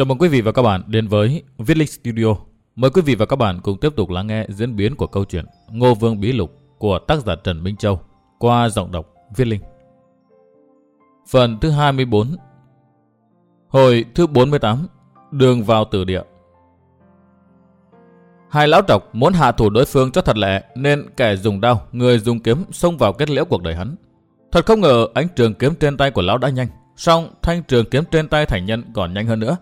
Chào mừng quý vị và các bạn đến với Viết Linh Studio. Mời quý vị và các bạn cùng tiếp tục lắng nghe diễn biến của câu chuyện Ngô Vương Bí Lục của tác giả Trần Minh Châu qua giọng đọc Viết Linh. Phần thứ 24 Hồi thứ 48 Đường vào tử địa Hai lão trọc muốn hạ thủ đối phương cho thật lẹ nên kẻ dùng đao, người dùng kiếm xông vào kết liễu cuộc đời hắn. Thật không ngờ ánh trường kiếm trên tay của lão đã nhanh, song thanh trường kiếm trên tay thành nhân còn nhanh hơn nữa.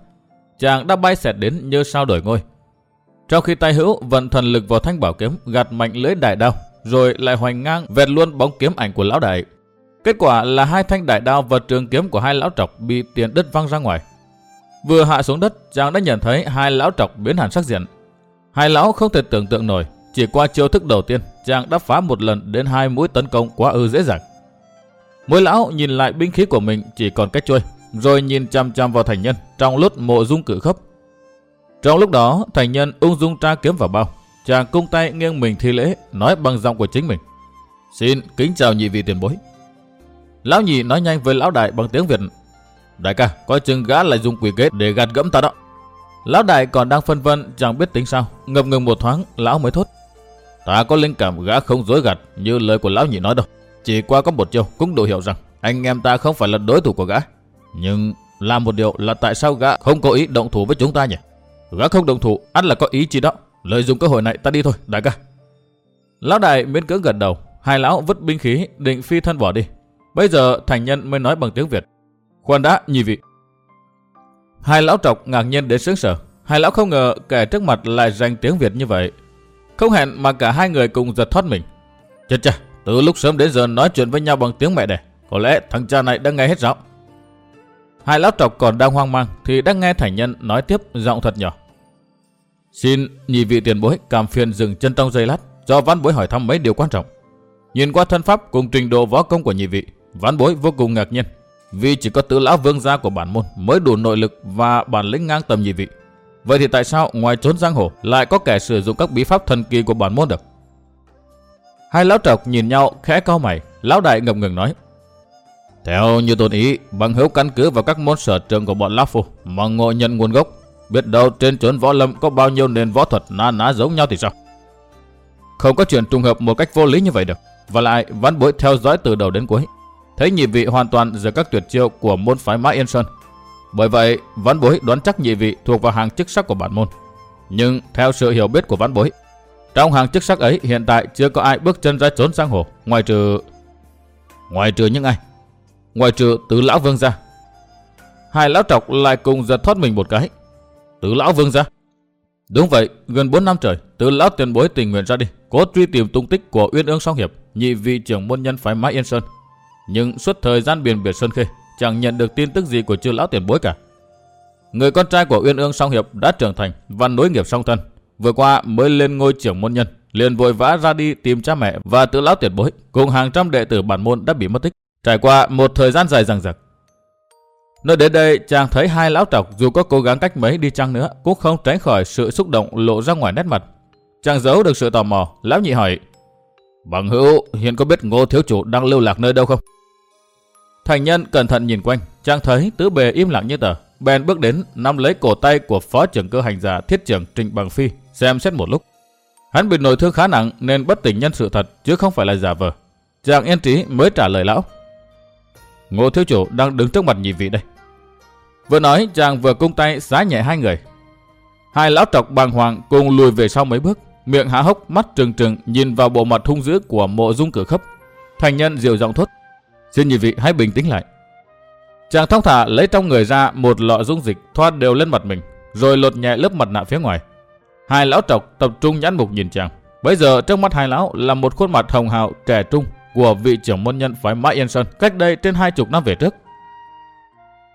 Chàng đã bay xẹt đến như sao đổi ngôi. Trong khi tay hữu vận thần lực vào thanh bảo kiếm gạt mạnh lưỡi đại đao, rồi lại hoành ngang vẹt luôn bóng kiếm ảnh của lão đại. Kết quả là hai thanh đại đao và trường kiếm của hai lão trọc bị tiền đứt văng ra ngoài. Vừa hạ xuống đất, chàng đã nhận thấy hai lão trọc biến hẳn sắc diện. Hai lão không thể tưởng tượng nổi, chỉ qua chiêu thức đầu tiên, chàng đã phá một lần đến hai mũi tấn công quá ư dễ dàng. Mỗi lão nhìn lại binh khí của mình chỉ còn cách trôi, rồi nhìn chăm chăm vào thành nhân trong lúc mộ dung cử khấp. Trong lúc đó, thành nhân ung dung tra kiếm vào bao. Chàng cung tay nghiêng mình thi lễ, nói bằng giọng của chính mình. Xin kính chào nhị vị tiền bối. Lão nhị nói nhanh với lão đại bằng tiếng Việt. Đại ca, coi chừng gã lại dùng quỷ kế để gạt gẫm ta đó. Lão đại còn đang phân vân chẳng biết tính sao, ngập ngừng một thoáng, lão mới thốt. Ta có linh cảm gã không dối gạt như lời của lão nhị nói đâu. Chỉ qua có một chiều cũng đủ hiểu rằng anh em ta không phải là đối thủ của gã. Nhưng làm một điều là tại sao gã không có ý động thủ với chúng ta nhỉ? Gã không động thủ, ắt là có ý chỉ đó. Lợi dụng cơ hội này ta đi thôi, đại ca. Lão đại miễn cưỡng gật đầu, hai lão vứt binh khí định phi thân bỏ đi. Bây giờ thành nhân mới nói bằng tiếng Việt. Khoan đã, nhị vị. Hai lão trọc ngạc nhiên đến sướng sở. Hai lão không ngờ kẻ trước mặt lại dành tiếng Việt như vậy. Không hẹn mà cả hai người cùng giật thoát mình. Chết cha, từ lúc sớm đến giờ nói chuyện với nhau bằng tiếng mẹ đẻ. Có lẽ thằng cha này đã nghe hết rõ. Hai lão trọc còn đang hoang mang thì đã nghe thành nhân nói tiếp giọng thật nhỏ. Xin nhị vị tiền bối cảm phiền dừng chân trong giây lát do văn bối hỏi thăm mấy điều quan trọng. Nhìn qua thân pháp cùng trình độ võ công của nhị vị, văn bối vô cùng ngạc nhiên. Vì chỉ có tứ lão vương gia của bản môn mới đủ nội lực và bản lĩnh ngang tầm nhị vị. Vậy thì tại sao ngoài trốn giang hồ lại có kẻ sử dụng các bí pháp thần kỳ của bản môn được? Hai lão trọc nhìn nhau khẽ cau mày, lão đại ngập ngừng nói. Theo như tôn ý, bằng hữu căn cứ vào các môn sở trường của bọn Lão Phu mà ngộ nhận nguồn gốc. Biết đâu trên chốn võ lâm có bao nhiêu nền võ thuật na ná giống nhau thì sao? Không có chuyện trùng hợp một cách vô lý như vậy được. Và lại, văn bối theo dõi từ đầu đến cuối. Thấy nhị vị hoàn toàn giữa các tuyệt chiêu của môn phái Mã Yên Sơn. Bởi vậy, văn bối đoán chắc nhị vị thuộc vào hàng chức sắc của bản môn. Nhưng theo sự hiểu biết của văn bối, trong hàng chức sắc ấy hiện tại chưa có ai bước chân ra trốn sang hồ, ngoài trừ... Ngoài trừ những ai? Ngoài trừ tứ lão vương ra. Hai lão trọc lại cùng giật thoát mình một cái. Tứ lão vương ra. Đúng vậy, gần 4 năm trời, tứ lão tiền bối tình nguyện ra đi, cố truy tìm tung tích của Uyên Ương Song Hiệp, nhị vị trưởng môn nhân phái Mã Yên Sơn. Nhưng suốt thời gian biển biệt Sơn Khê, chẳng nhận được tin tức gì của chư lão tiền bối cả. Người con trai của Uyên Ương Song Hiệp đã trưởng thành và nối nghiệp song thân, vừa qua mới lên ngôi trưởng môn nhân, liền vội vã ra đi tìm cha mẹ và tứ lão tiền bối, cùng hàng trăm đệ tử bản môn đã bị mất tích. Trải qua một thời gian dài rằng rặc. Nơi đến đây, chàng thấy hai lão trọc dù có cố gắng cách mấy đi chăng nữa, cũng không tránh khỏi sự xúc động lộ ra ngoài nét mặt. Chàng giấu được sự tò mò, lão nhị hỏi. Bằng hữu, hiện có biết ngô thiếu chủ đang lưu lạc nơi đâu không? Thành nhân cẩn thận nhìn quanh, chàng thấy tứ bề im lặng như tờ. Bèn bước đến, nắm lấy cổ tay của phó trưởng cơ hành giả thiết trưởng Trịnh Bằng Phi, xem xét một lúc. Hắn bị nội thương khá nặng nên bất tỉnh nhân sự thật, chứ không phải là giả vờ. Chàng yên trí mới trả lời lão. Ngô thiếu chủ đang đứng trước mặt nhị vị đây. Vừa nói chàng vừa cung tay xá nhẹ hai người. Hai lão trọc bàng hoàng cùng lùi về sau mấy bước, miệng há hốc mắt trừng trừng nhìn vào bộ mặt hung dữ của mộ dung cử khấp. Thành nhân diều giọng thốt. Xin nhị vị hãy bình tĩnh lại. Chàng thong thả lấy trong người ra một lọ dung dịch thoát đều lên mặt mình, rồi lột nhẹ lớp mặt nạ phía ngoài. Hai lão trọc tập trung nhãn mục nhìn chàng. Bây giờ trước mắt hai lão là một khuôn mặt hồng hào trẻ trung của vị trưởng môn nhân phái Mã Yên Sơn cách đây trên hai chục năm về trước.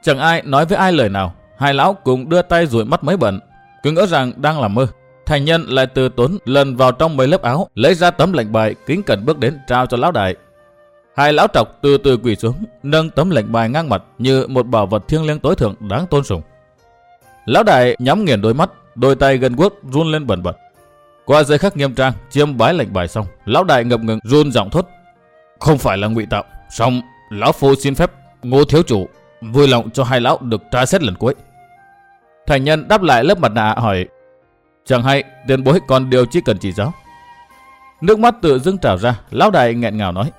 Chẳng ai nói với ai lời nào, hai lão cùng đưa tay rủi mắt mấy bận, cứ ngỡ rằng đang làm mơ. Thành nhân lại từ tốn lần vào trong mấy lớp áo, lấy ra tấm lệnh bài kính cẩn bước đến trao cho lão đại. Hai lão trọc từ từ quỳ xuống, nâng tấm lệnh bài ngang mặt như một bảo vật thiêng liêng tối thượng đáng tôn sùng. Lão đại nhắm nghiền đôi mắt, đôi tay gần guốc run lên bẩn bật. Qua giây khắc nghiêm trang, chiêm bái lệnh bài xong, lão đại ngập ngừng run giọng thốt. Không phải là ngụy tạo, song lão phu xin phép ngô thiếu chủ vui lòng cho hai lão được tra xét lần cuối. Thành nhân đáp lại lớp mặt nạ hỏi, chẳng hay tiền bối còn điều chỉ cần chỉ giáo. Nước mắt tự dưng trào ra, lão đại nghẹn ngào nói.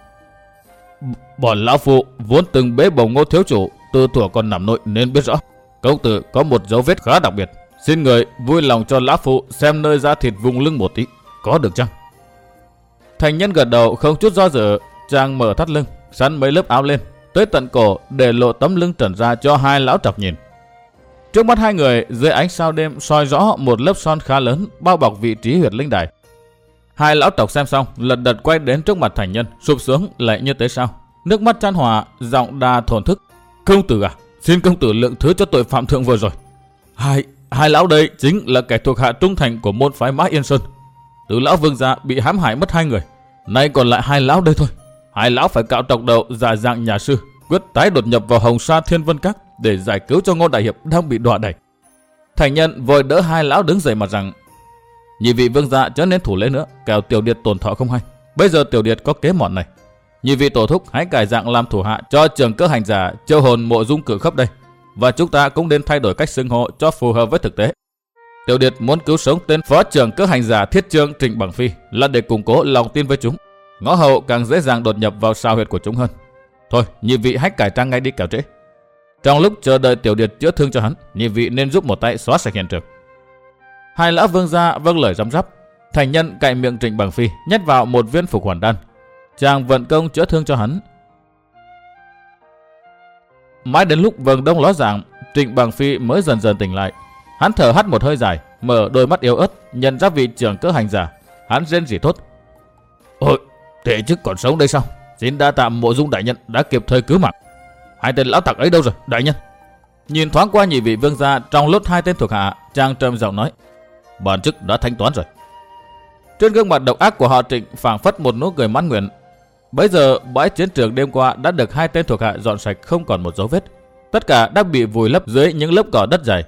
Bọn lão phụ vốn từng bế bồng ngô thiếu chủ, từ thuở còn nằm nội nên biết rõ. Công tử có một dấu vết khá đặc biệt. Xin người vui lòng cho lão phụ xem nơi da thịt vùng lưng một tí, có được chăng? Thành nhân gật đầu không chút do dự, chàng mở thắt lưng, sắn mấy lớp áo lên, tới tận cổ để lộ tấm lưng trần ra cho hai lão trọc nhìn. Trước mắt hai người, dưới ánh sao đêm soi rõ một lớp son khá lớn bao bọc vị trí huyệt linh đài. Hai lão tộc xem xong, lật đật quay đến trước mặt thành nhân, sụp xuống lại như thế sao. Nước mắt chan hòa, giọng đa thổn thức. Công tử à, xin công tử lượng thứ cho tội phạm thượng vừa rồi. Hai, hai lão đây chính là kẻ thuộc hạ trung thành của môn phái Mã Yên Sơn. Từ lão vương gia bị hãm hại mất hai người. Nay còn lại hai lão đây thôi. Hai lão phải cạo trọc đầu giả dạng nhà sư, quyết tái đột nhập vào Hồng Sa Thiên Vân Các để giải cứu cho Ngô Đại Hiệp đang bị đọa đẩy. Thành nhân vội đỡ hai lão đứng dậy mà rằng Nhị vị vương gia chớ nên thủ lễ nữa, kẻo tiểu điệt tổn thọ không hay. Bây giờ tiểu điệt có kế mọn này. Nhị vị tổ thúc hãy cải dạng làm thủ hạ cho trường cơ hành giả châu hồn mộ dung cử khắp đây. Và chúng ta cũng nên thay đổi cách xưng hô cho phù hợp với thực tế. Tiểu điệt muốn cứu sống tên phó trưởng cơ hành giả thiết trương Trịnh Bằng Phi là để củng cố lòng tin với chúng. Ngõ hậu càng dễ dàng đột nhập vào sao huyệt của chúng hơn. Thôi, nhị vị hãy cải trang ngay đi kẻo trễ. Trong lúc chờ đợi tiểu điệt chữa thương cho hắn, nhị vị nên giúp một tay xóa sạch hiện trường. Hai lão vương gia vâng lời răm rắp. Thành nhân cạy miệng Trịnh Bằng Phi nhét vào một viên phục hoàn đan. Chàng vận công chữa thương cho hắn. Mãi đến lúc vầng đông ló dạng, Trịnh Bằng Phi mới dần dần tỉnh lại. Hắn thở hắt một hơi dài, mở đôi mắt yếu ớt, nhận ra vị trưởng cơ hành giả. Hắn rên rỉ thốt thế thể chức còn sống đây sao? Xin đa tạm mộ dung đại nhân đã kịp thời cứu mạng. Hai tên lão tặc ấy đâu rồi, đại nhân? Nhìn thoáng qua nhị vị vương gia trong lốt hai tên thuộc hạ, trang trầm giọng nói. Bản chức đã thanh toán rồi. Trên gương mặt độc ác của họ trịnh phảng phất một nụ cười mãn nguyện. Bây giờ bãi chiến trường đêm qua đã được hai tên thuộc hạ dọn sạch không còn một dấu vết. Tất cả đã bị vùi lấp dưới những lớp cỏ đất dày.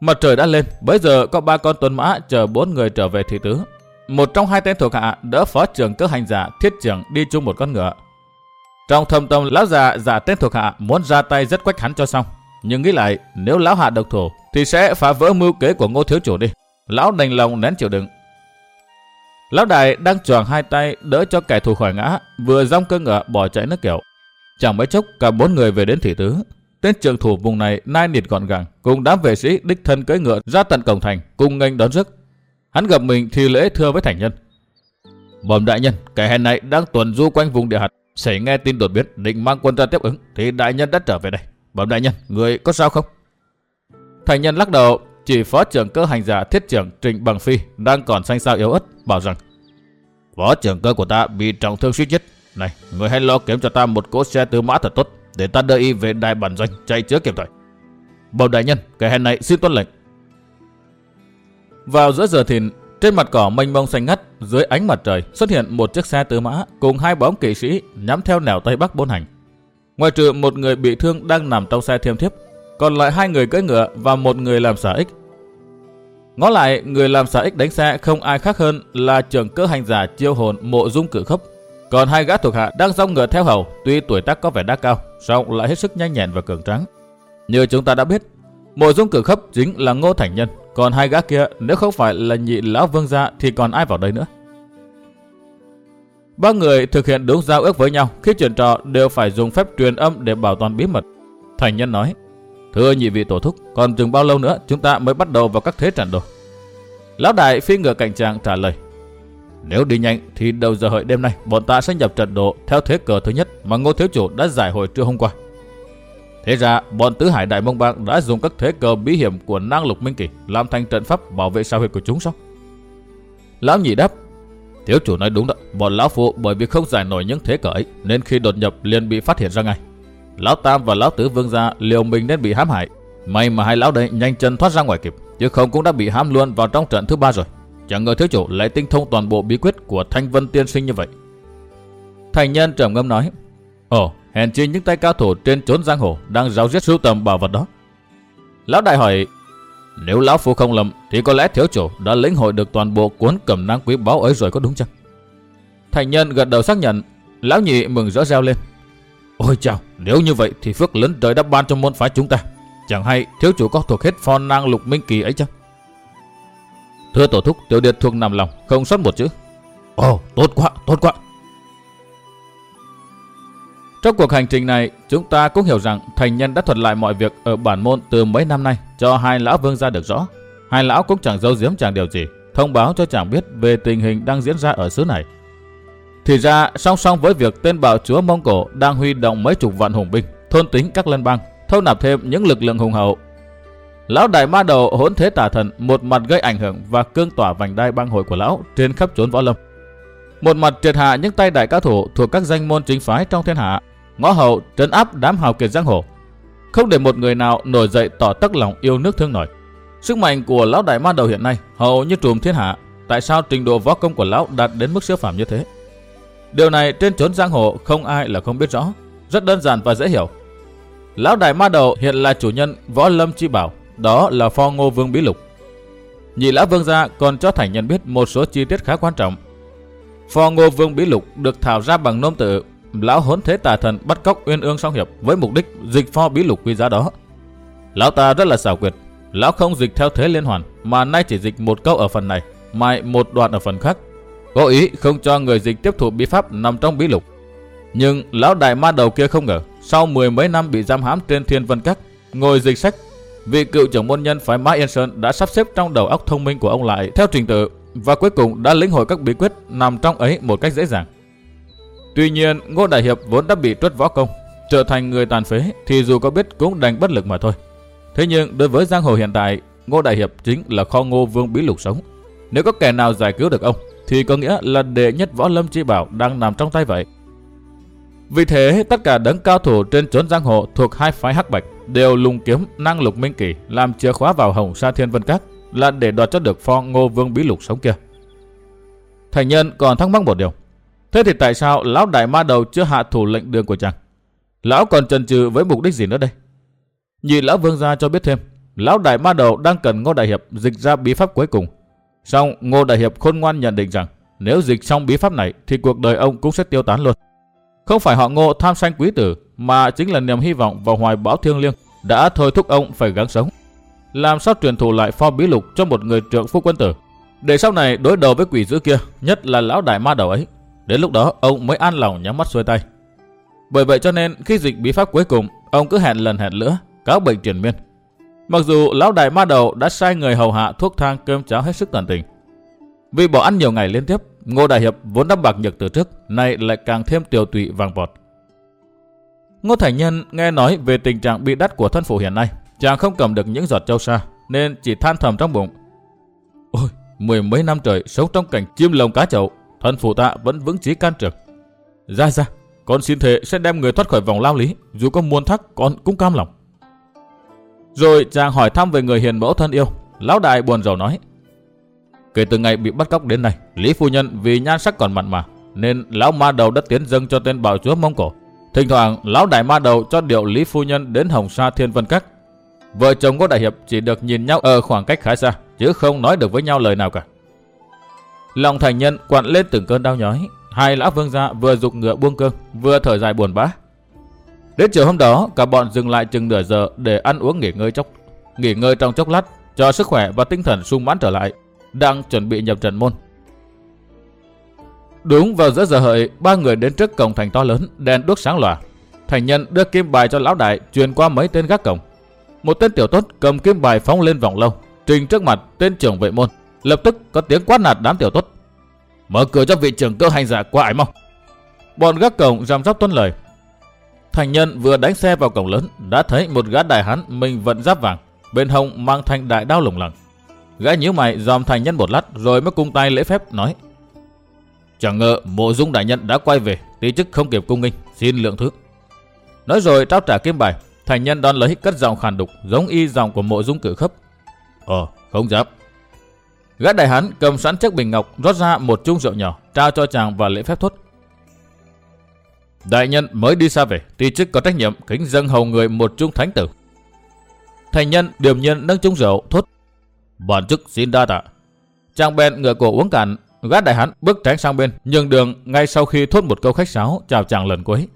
Mặt trời đã lên, bây giờ có ba con tuần mã chờ bốn người trở về thị tứ. Một trong hai tên thuộc hạ đỡ phó trưởng cơ hành giả thiết trưởng đi chung một con ngựa. Trong thâm tâm lão già giả tên thuộc hạ muốn ra tay rất quách hắn cho xong. Nhưng nghĩ lại nếu lão hạ độc thủ thì sẽ phá vỡ mưu kế của ngô thiếu chủ đi. Lão đành lòng nén chịu đựng. Lão đại đang choàng hai tay đỡ cho kẻ thù khỏi ngã, vừa rong cơ ngựa bỏ chạy nước kiểu. Chẳng mấy chốc cả bốn người về đến thị tứ. Tên trường thủ vùng này nai nịt gọn gàng, cùng đám vệ sĩ đích thân cưỡi ngựa ra tận cổng thành, cùng nghênh đón rước. Hắn gặp mình thì lễ thưa với thành nhân. Bẩm đại nhân, kẻ hèn này đang tuần du quanh vùng địa hạt, xảy nghe tin đột biến định mang quân ra tiếp ứng, thì đại nhân đã trở về đây. Bẩm đại nhân, người có sao không? Thành nhân lắc đầu, chỉ phó trưởng cơ hành giả thiết trưởng Trịnh Bằng Phi đang còn xanh xao yếu ớt, bảo rằng Phó trưởng cơ của ta bị trọng thương suýt chết. Này, người hãy lo kiếm cho ta một cỗ xe tứ mã thật tốt, để ta đưa y về đại bản doanh chạy chữa kịp thời. Bầu đại nhân, kẻ hèn này xin tuân lệnh. Vào giữa giờ thìn, trên mặt cỏ mênh mông xanh ngắt, dưới ánh mặt trời xuất hiện một chiếc xe tứ mã cùng hai bóng kỵ sĩ nhắm theo nẻo tây bắc bốn hành. Ngoài trừ một người bị thương đang nằm trong xe thiêm thiếp, còn lại hai người cưỡi ngựa và một người làm xả ích. Ngó lại, người làm xả ích đánh xe không ai khác hơn là trưởng cơ hành giả chiêu hồn mộ dung cử khốc. Còn hai gã thuộc hạ đang dòng ngựa theo hầu, tuy tuổi tác có vẻ đã cao, song lại hết sức nhanh nhẹn và cường tráng. Như chúng ta đã biết, mộ dung cử khốc chính là Ngô Thành Nhân, còn hai gã kia nếu không phải là nhị lão vương gia thì còn ai vào đây nữa. Ba người thực hiện đúng giao ước với nhau khi chuyển trò đều phải dùng phép truyền âm để bảo toàn bí mật. Thành nhân nói, Thưa nhị vị tổ thúc, còn chừng bao lâu nữa chúng ta mới bắt đầu vào các thế trận đồ? Lão đại phi ngựa cảnh trạng trả lời. Nếu đi nhanh thì đầu giờ hợi đêm nay bọn ta sẽ nhập trận đồ theo thế cờ thứ nhất mà Ngô Thiếu Chủ đã giải hồi trưa hôm qua. Thế ra, bọn tứ hải đại mông bang đã dùng các thế cờ bí hiểm của năng lục minh kỳ làm thành trận pháp bảo vệ sao huyệt của chúng sao? Lão nhị đáp, Thiếu chủ nói đúng đó, bọn lão phụ bởi vì không giải nổi những thế cờ ấy nên khi đột nhập liền bị phát hiện ra ngay. Lão Tam và Lão Tứ Vương gia liều mình nên bị hãm hại. May mà hai lão đấy nhanh chân thoát ra ngoài kịp, chứ không cũng đã bị hãm luôn vào trong trận thứ ba rồi. Chẳng ngờ thiếu chủ lại tinh thông toàn bộ bí quyết của Thanh Vân Tiên Sinh như vậy. Thành nhân trầm ngâm nói, Ồ, hèn chi những tay cao thủ trên chốn giang hồ đang giáo giết sưu tầm bảo vật đó. Lão đại hỏi, nếu lão phu không lầm thì có lẽ thiếu chủ đã lĩnh hội được toàn bộ cuốn cầm năng quý báu ấy rồi có đúng chăng? Thành nhân gật đầu xác nhận, lão nhị mừng rỡ reo lên. Ôi chào, nếu như vậy thì phước lớn trời đã ban cho môn phái chúng ta. Chẳng hay thiếu chủ có thuộc hết phò năng lục minh kỳ ấy chăng? Thưa tổ thúc, tiểu điệt thuộc nằm lòng, không sót một chữ. Ồ, tốt quá, tốt quá. Trong cuộc hành trình này, chúng ta cũng hiểu rằng thành nhân đã thuật lại mọi việc ở bản môn từ mấy năm nay cho hai lão vương gia được rõ. Hai lão cũng chẳng giấu giếm chàng điều gì, thông báo cho chàng biết về tình hình đang diễn ra ở xứ này. Thì ra, song song với việc tên bạo chúa Mông Cổ đang huy động mấy chục vạn hùng binh, thôn tính các lân bang, thâu nạp thêm những lực lượng hùng hậu. Lão đại ma đầu hỗn thế tà thần một mặt gây ảnh hưởng và cương tỏa vành đai bang hội của lão trên khắp chốn võ lâm. Một mặt triệt hạ những tay đại cao thủ thuộc các danh môn chính phái trong thiên hạ, ngõ hậu trấn áp đám hào kiệt giang hồ, không để một người nào nổi dậy tỏ tất lòng yêu nước thương nổi. Sức mạnh của lão đại ma đầu hiện nay hầu như trùm thiên hạ, tại sao trình độ võ công của lão đạt đến mức siêu phàm như thế? Điều này trên chốn giang hồ không ai là không biết rõ, rất đơn giản và dễ hiểu. Lão đại ma đầu hiện là chủ nhân võ lâm chi bảo, đó là pho ngô vương bí lục. Nhị lão vương gia còn cho thành nhân biết một số chi tiết khá quan trọng. Pho ngô vương bí lục được thảo ra bằng nôm tự lão hỗn thế tà thần bắt cóc uyên ương song hiệp với mục đích dịch pho bí lục quý giá đó. Lão ta rất là xảo quyệt, lão không dịch theo thế liên hoàn mà nay chỉ dịch một câu ở phần này, mai một đoạn ở phần khác. Có ý không cho người dịch tiếp thụ bí pháp nằm trong bí lục. Nhưng lão đại ma đầu kia không ngờ, sau mười mấy năm bị giam hãm trên thiên vân các, ngồi dịch sách, vị cựu trưởng môn nhân phái Mã Yên Sơn đã sắp xếp trong đầu óc thông minh của ông lại theo trình tự và cuối cùng đã lĩnh hội các bí quyết nằm trong ấy một cách dễ dàng. Tuy nhiên, Ngô Đại Hiệp vốn đã bị truất võ công, trở thành người tàn phế thì dù có biết cũng đành bất lực mà thôi. Thế nhưng đối với giang hồ hiện tại, Ngô Đại Hiệp chính là kho Ngô Vương Bí Lục sống. Nếu có kẻ nào giải cứu được ông, thì có nghĩa là đệ nhất võ lâm chi bảo đang nằm trong tay vậy. Vì thế, tất cả đấng cao thủ trên chốn giang hồ thuộc hai phái hắc bạch đều lùng kiếm năng lục minh kỳ làm chìa khóa vào hồng sa thiên vân các là để đoạt cho được pho Ngô Vương Bí Lục sống kia. Thành nhân còn thắc mắc một điều. Thế thì tại sao lão đại ma đầu chưa hạ thủ lệnh đường của chàng? Lão còn chần chừ với mục đích gì nữa đây? Nhị lão vương gia cho biết thêm, lão đại ma đầu đang cần Ngô Đại Hiệp dịch ra bí pháp cuối cùng. Xong Ngô Đại Hiệp khôn ngoan nhận định rằng nếu dịch xong bí pháp này thì cuộc đời ông cũng sẽ tiêu tán luôn. Không phải họ Ngô tham sanh quý tử mà chính là niềm hy vọng vào hoài bão thiêng liêng đã thôi thúc ông phải gắng sống. Làm sao truyền thụ lại pho bí lục cho một người trưởng phu quân tử để sau này đối đầu với quỷ dữ kia, nhất là lão đại ma đầu ấy Đến lúc đó ông mới an lòng nhắm mắt xuôi tay. Bởi vậy cho nên khi dịch bí pháp cuối cùng, ông cứ hẹn lần hẹn nữa, cáo bệnh truyền miên. Mặc dù lão đại ma đầu đã sai người hầu hạ thuốc thang cơm cháo hết sức tận tình. Vì bỏ ăn nhiều ngày liên tiếp, Ngô Đại Hiệp vốn đã bạc nhược từ trước, nay lại càng thêm tiều tụy vàng bọt. Ngô Thành Nhân nghe nói về tình trạng bị đắt của thân phụ hiện nay, chàng không cầm được những giọt châu sa, nên chỉ than thầm trong bụng. Ôi, mười mấy năm trời sống trong cảnh chim lồng cá chậu, thân phụ ta vẫn vững chí can trường. Ra ra, con xin thề sẽ đem người thoát khỏi vòng lao lý, dù có muôn thắc con cũng cam lòng. Rồi chàng hỏi thăm về người hiền mẫu thân yêu, lão đại buồn rầu nói. Kể từ ngày bị bắt cóc đến nay, Lý Phu Nhân vì nhan sắc còn mặn mà, nên lão ma đầu đã tiến dâng cho tên bảo chúa Mông Cổ. Thỉnh thoảng, lão đại ma đầu cho điệu Lý Phu Nhân đến Hồng Sa Thiên Vân Các. Vợ chồng có đại hiệp chỉ được nhìn nhau ở khoảng cách khá xa, chứ không nói được với nhau lời nào cả. Lòng thành nhân quặn lên từng cơn đau nhói. Hai lão vương gia vừa dục ngựa buông cương, vừa thở dài buồn bã. Đến chiều hôm đó, cả bọn dừng lại chừng nửa giờ để ăn uống nghỉ ngơi chốc, nghỉ ngơi trong chốc lát, cho sức khỏe và tinh thần sung mãn trở lại, đang chuẩn bị nhập trận môn. Đúng vào giữa giờ hợi, ba người đến trước cổng thành to lớn, đèn đuốc sáng lòa. Thành nhân đưa kim bài cho lão đại, truyền qua mấy tên gác cổng. Một tên tiểu tốt cầm kim bài phóng lên vòng lâu, trình trước mặt tên trưởng vệ môn. Lập tức có tiếng quát nạt đám tiểu tốt. Mở cửa cho vị trưởng cơ hành giả qua ải mau. Bọn gác cổng giam giáp tuân lời. Thành nhân vừa đánh xe vào cổng lớn đã thấy một gã đại hán mình vận giáp vàng, bên hông mang thanh đại đao lủng lẳng. Gã nhíu mày dòm thành nhân một lát rồi mới cung tay lễ phép nói: "Chẳng ngờ Mộ Dung đại nhân đã quay về, tí chức không kịp cung nghinh, xin lượng thứ." Nói rồi trao trả kim bài, thành nhân đón lấy cất giọng khàn đục giống y giọng của Mộ Dung cử khấp. "Ờ, không dám." Gã đại hán cầm sẵn chiếc bình ngọc rót ra một chung rượu nhỏ, trao cho chàng và lễ phép thốt. Đại nhân mới đi xa về, thì chức có trách nhiệm kính dâng hầu người một chung thánh tử. Thành nhân điềm nhiên nâng chung rượu thốt. Bản chức xin đa tạ. Chàng bèn ngựa cổ uống cạn, gã đại hán bước tránh sang bên, nhường đường ngay sau khi thốt một câu khách sáo chào chàng lần cuối.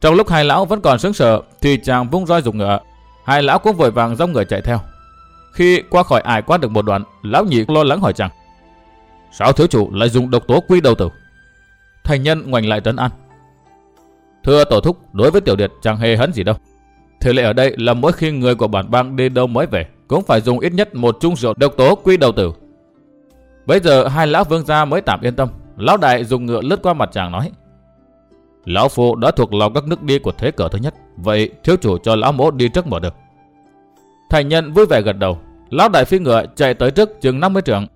Trong lúc hai lão vẫn còn sướng sợ, thì chàng vung roi dục ngựa. Hai lão cũng vội vàng dòng người chạy theo. Khi qua khỏi ải qua được một đoạn, lão nhị lo lắng hỏi rằng Sao thiếu chủ lại dùng độc tố quy đầu tử? Thành nhân ngoảnh lại trấn an. Thưa tổ thúc, đối với tiểu điệt chẳng hề hấn gì đâu. Thế lệ ở đây là mỗi khi người của bản bang đi đâu mới về, cũng phải dùng ít nhất một chung rượu độc tố quy đầu tử. Bây giờ hai lão vương gia mới tạm yên tâm. Lão đại dùng ngựa lướt qua mặt chàng nói. Lão phụ đã thuộc lòng các nước đi của thế cờ thứ nhất. Vậy thiếu chủ cho lão mỗ đi trước mở được. Thành nhân vui vẻ gật đầu. Lão đại phi ngựa chạy tới trước chừng 50 trượng.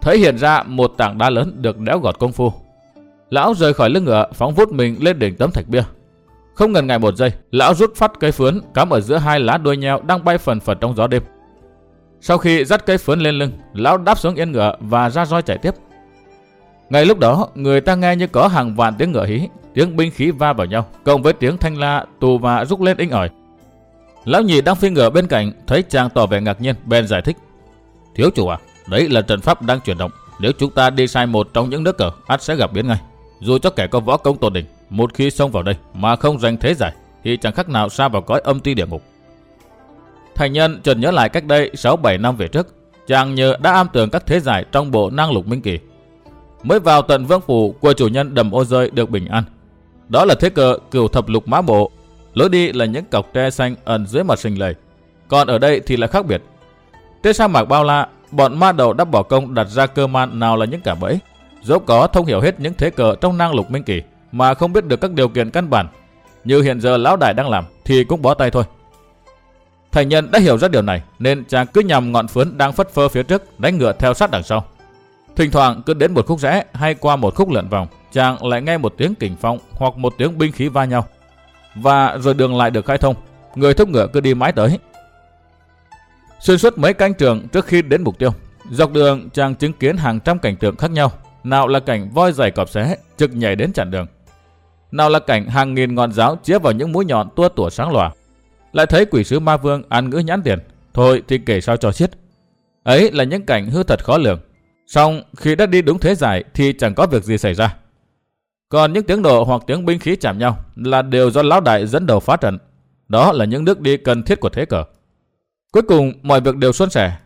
Thấy hiện ra một tảng đá lớn được đẽo gọt công phu. Lão rời khỏi lưng ngựa phóng vút mình lên đỉnh tấm thạch bia. Không ngần ngại một giây, lão rút phát cây phướn cắm ở giữa hai lá đuôi nheo đang bay phần phật trong gió đêm. Sau khi dắt cây phướn lên lưng, lão đáp xuống yên ngựa và ra roi chạy tiếp. Ngay lúc đó, người ta nghe như có hàng vạn tiếng ngựa hí, tiếng binh khí va vào nhau, cộng với tiếng thanh la tù và rúc lên inh ỏi. Lão nhị đang phi ngựa bên cạnh, thấy chàng tỏ vẻ ngạc nhiên, bèn giải thích. Thiếu chủ à, đấy là trận pháp đang chuyển động. Nếu chúng ta đi sai một trong những nước cờ, ắt sẽ gặp biến ngay. Dù cho kẻ có võ công tột đỉnh, một khi xông vào đây mà không giành thế giải, thì chẳng khác nào xa vào cõi âm ti địa ngục. Thành nhân chợt nhớ lại cách đây 6-7 năm về trước, chàng nhờ đã am tường các thế giải trong bộ năng lục minh kỳ. Mới vào tận vương phủ của chủ nhân đầm ô rơi được bình an. Đó là thế cờ cửu thập lục mã bộ, lối đi là những cọc tre xanh ẩn dưới mặt sình lầy. Còn ở đây thì là khác biệt. Trên sa mạc bao la, bọn ma đầu đã bỏ công đặt ra cơ man nào là những cả bẫy. Dẫu có thông hiểu hết những thế cờ trong năng lục minh kỳ, mà không biết được các điều kiện căn bản, như hiện giờ lão đại đang làm, thì cũng bó tay thôi. Thành nhân đã hiểu ra điều này nên chàng cứ nhằm ngọn phướn đang phất phơ phía trước đánh ngựa theo sát đằng sau. Thỉnh thoảng cứ đến một khúc rẽ hay qua một khúc lượn vòng, chàng lại nghe một tiếng kình phong hoặc một tiếng binh khí va nhau. Và rồi đường lại được khai thông, người thúc ngựa cứ đi mãi tới. Xuyên suốt mấy canh trường trước khi đến mục tiêu, dọc đường chàng chứng kiến hàng trăm cảnh tượng khác nhau. Nào là cảnh voi dày cọp xé, trực nhảy đến chặn đường. Nào là cảnh hàng nghìn ngọn giáo chĩa vào những mũi nhọn tua tủa sáng lòa lại thấy quỷ sứ ma vương ăn ngữ nhãn tiền. Thôi thì kể sao cho xiết. Ấy là những cảnh hư thật khó lường. Xong khi đã đi đúng thế giải thì chẳng có việc gì xảy ra. Còn những tiếng nổ hoặc tiếng binh khí chạm nhau là đều do lão đại dẫn đầu phá trận. Đó là những nước đi cần thiết của thế cờ. Cuối cùng mọi việc đều suôn sẻ.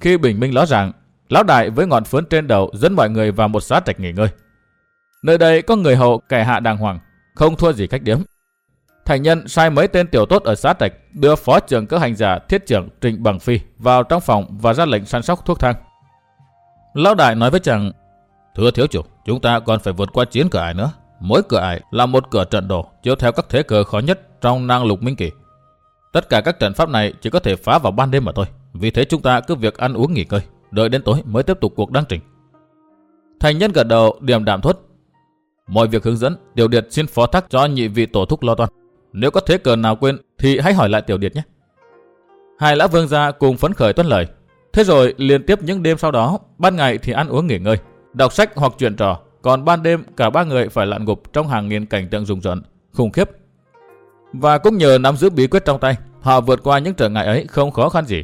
Khi bình minh ló ràng, lão đại với ngọn phướn trên đầu dẫn mọi người vào một xá trạch nghỉ ngơi. Nơi đây có người hậu kẻ hạ đàng hoàng, không thua gì cách điếm. Thành nhân sai mấy tên tiểu tốt ở xã Trạch đưa phó trưởng cơ hành giả thiết trưởng Trịnh Bằng Phi vào trong phòng và ra lệnh săn sóc thuốc thang. Lão đại nói với chàng, Thưa thiếu chủ, chúng ta còn phải vượt qua chiến cửa ải nữa. Mỗi cửa ải là một cửa trận đồ chiếu theo các thế cờ khó nhất trong năng lục minh kỳ. Tất cả các trận pháp này chỉ có thể phá vào ban đêm mà thôi. Vì thế chúng ta cứ việc ăn uống nghỉ ngơi, đợi đến tối mới tiếp tục cuộc đăng trình. Thành nhân gật đầu điềm đạm thốt. Mọi việc hướng dẫn, tiểu điệt xin phó thác cho nhị vị tổ thúc lo toan. Nếu có thế cờ nào quên thì hãy hỏi lại tiểu điệt nhé. Hai lão vương gia cùng phấn khởi tuân lời. Thế rồi liên tiếp những đêm sau đó, ban ngày thì ăn uống nghỉ ngơi, đọc sách hoặc chuyện trò. Còn ban đêm cả ba người phải lặn ngục trong hàng nghìn cảnh tượng rùng rợn, khủng khiếp. Và cũng nhờ nắm giữ bí quyết trong tay, họ vượt qua những trở ngại ấy không khó khăn gì.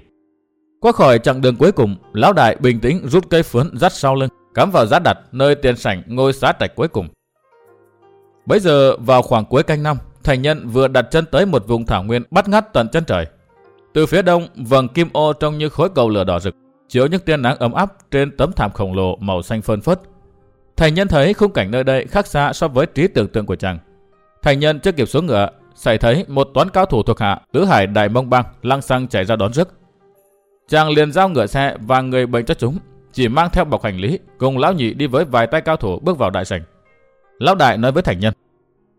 Qua khỏi chặng đường cuối cùng, lão đại bình tĩnh rút cây phướn dắt sau lưng, cắm vào giá đặt nơi tiền sảnh ngôi xá trạch cuối cùng. Bây giờ vào khoảng cuối canh năm, thành nhân vừa đặt chân tới một vùng thảo nguyên bắt ngắt tận chân trời. Từ phía đông, vầng kim ô trông như khối cầu lửa đỏ rực, chiếu những tia nắng ấm áp trên tấm thảm khổng lồ màu xanh phơn phớt. Thành nhân thấy khung cảnh nơi đây khác xa so với trí tưởng tượng của chàng. Thành nhân chưa kịp xuống ngựa, xảy thấy một toán cao thủ thuộc hạ tứ hải đại mông bang lăng xăng chạy ra đón rước. Chàng liền giao ngựa xe và người bệnh cho chúng, chỉ mang theo bọc hành lý, cùng lão nhị đi với vài tay cao thủ bước vào đại sảnh. Lão đại nói với thành nhân: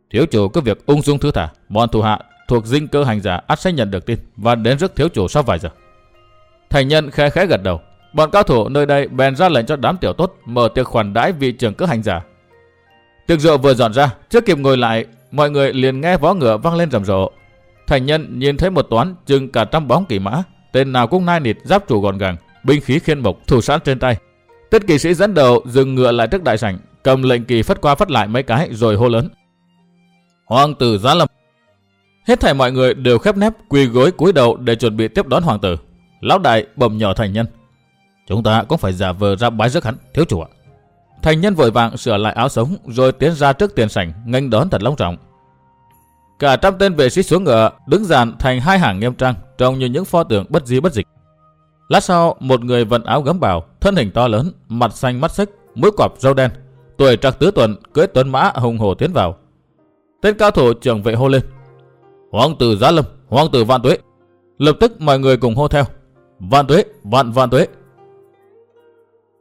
Thiếu chủ có việc ung dung thứ thả, bọn thủ hạ thuộc dinh cơ hành giả ắt sẽ nhận được tin và đến rước thiếu chủ sau vài giờ. Thành nhân khẽ khẽ gật đầu. Bọn cao thủ nơi đây bèn ra lệnh cho đám tiểu tốt mở tiệc khoản đãi vị trưởng cơ hành giả. Tiệc rượu vừa dọn ra, chưa kịp ngồi lại, mọi người liền nghe vó ngựa vang lên rầm rộ. Thành nhân nhìn thấy một toán chừng cả trăm bóng kỳ mã, tên nào cũng nai nịt giáp chủ gọn gàng, binh khí khiên mộc thủ sẵn trên tay. Tất kỳ sĩ dẫn đầu dừng ngựa lại trước đại sảnh, cầm lệnh kỳ phất qua phất lại mấy cái rồi hô lớn. Hoàng tử giá lâm. Hết thảy mọi người đều khép nép quỳ gối cúi đầu để chuẩn bị tiếp đón hoàng tử. Lão đại bầm nhỏ thành nhân. Chúng ta cũng phải giả vờ ra bái rước hắn, thiếu chủ ạ. Thành nhân vội vàng sửa lại áo sống rồi tiến ra trước tiền sảnh nghênh đón thật long trọng. Cả trăm tên vệ sĩ xuống ngựa, đứng dàn thành hai hàng nghiêm trang, trông như những pho tượng bất di bất dịch. Lát sau, một người vận áo gấm bào, thân hình to lớn, mặt xanh mắt xích, mũi quặp râu đen, tuổi trạc tứ tuần, cưỡi tuấn mã hùng hổ tiến vào. Tên cao thủ trưởng vệ hô lên. Hoàng tử Giá Lâm, Hoàng tử Vạn Tuế. Lập tức mọi người cùng hô theo. Vạn Tuế, Vạn Vạn Tuế.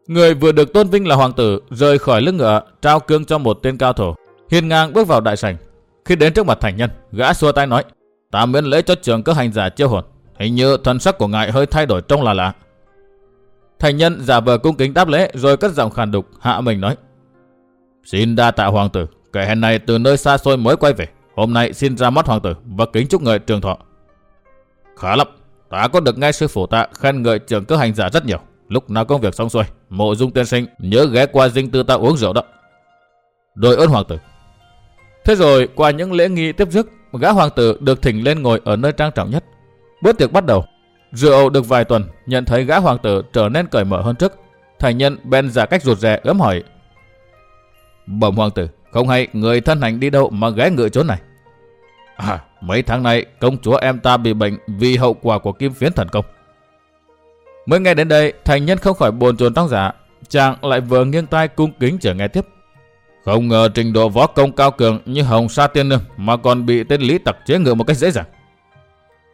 Người vừa được tôn vinh là hoàng tử rời khỏi lưng ngựa, trao cương cho một tên cao thủ. Hiên ngang bước vào đại sảnh. Khi đến trước mặt thành nhân, gã xua tay nói: "Ta miễn lễ cho trường cơ hành giả chiêu hồn. Hình như thần sắc của ngài hơi thay đổi trông là lạ." Thành nhân giả vờ cung kính đáp lễ rồi cất giọng khàn đục hạ mình nói: "Xin đa tạ hoàng tử, kẻ hèn này từ nơi xa xôi mới quay về, hôm nay xin ra mắt hoàng tử và kính chúc người trường thọ." Khá lắm, ta có được nghe sư phụ ta khen ngợi trưởng cơ hành giả rất nhiều. Lúc nào công việc xong xuôi, mộ dung tiên sinh nhớ ghé qua dinh tư ta uống rượu đó. Đội ơn hoàng tử. Thế rồi qua những lễ nghi tiếp rước, gã hoàng tử được thỉnh lên ngồi ở nơi trang trọng nhất. Bữa tiệc bắt đầu. Rượu được vài tuần, nhận thấy gã hoàng tử trở nên cởi mở hơn trước. Thành nhân bèn giả cách rụt rè ấm hỏi. Bẩm hoàng tử, không hay người thân hành đi đâu mà ghé ngựa chỗ này. À, mấy tháng nay công chúa em ta bị bệnh vì hậu quả của kim phiến thần công. Mới nghe đến đây, thành nhân không khỏi buồn chồn trong giả Chàng lại vừa nghiêng tai cung kính chờ nghe tiếp. Không ngờ trình độ võ công cao cường như Hồng Sa Tiên Nương mà còn bị tên Lý Tặc chế ngự một cách dễ dàng.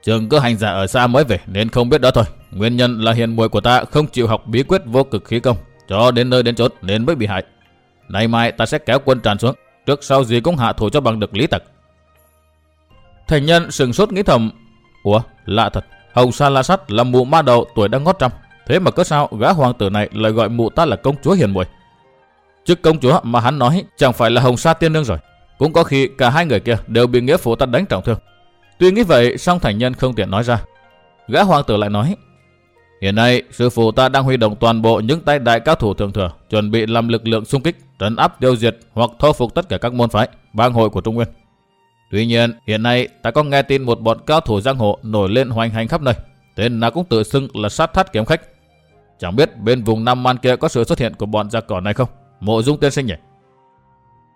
Trường cơ hành giả ở xa mới về nên không biết đó thôi. Nguyên nhân là hiền muội của ta không chịu học bí quyết vô cực khí công cho đến nơi đến chốn nên mới bị hại. Nay mai ta sẽ kéo quân tràn xuống, trước sau gì cũng hạ thủ cho bằng được Lý Tặc. Thành nhân sừng sốt nghĩ thầm, ủa lạ thật, Hồng Sa La Sắt là mụ ma đầu tuổi đang ngót trăm. Thế mà cớ sao gã hoàng tử này lại gọi mụ ta là công chúa hiền muội? trước công chúa mà hắn nói chẳng phải là Hồng Sa Tiên Nương rồi. Cũng có khi cả hai người kia đều bị nghĩa phụ ta đánh trọng thương. Tuy nghĩ vậy, song thành nhân không tiện nói ra. Gã hoàng tử lại nói, Hiện nay, sư phụ ta đang huy động toàn bộ những tay đại cao thủ thường thừa, chuẩn bị làm lực lượng xung kích, trấn áp tiêu diệt hoặc thô phục tất cả các môn phái, bang hội của Trung Nguyên. Tuy nhiên, hiện nay ta có nghe tin một bọn cao thủ giang hồ nổi lên hoành hành khắp nơi. Tên nào cũng tự xưng là sát thắt kiếm khách. Chẳng biết bên vùng Nam Man kia có sự xuất hiện của bọn gia cỏ này không? Mộ dung tiên sinh nhỉ?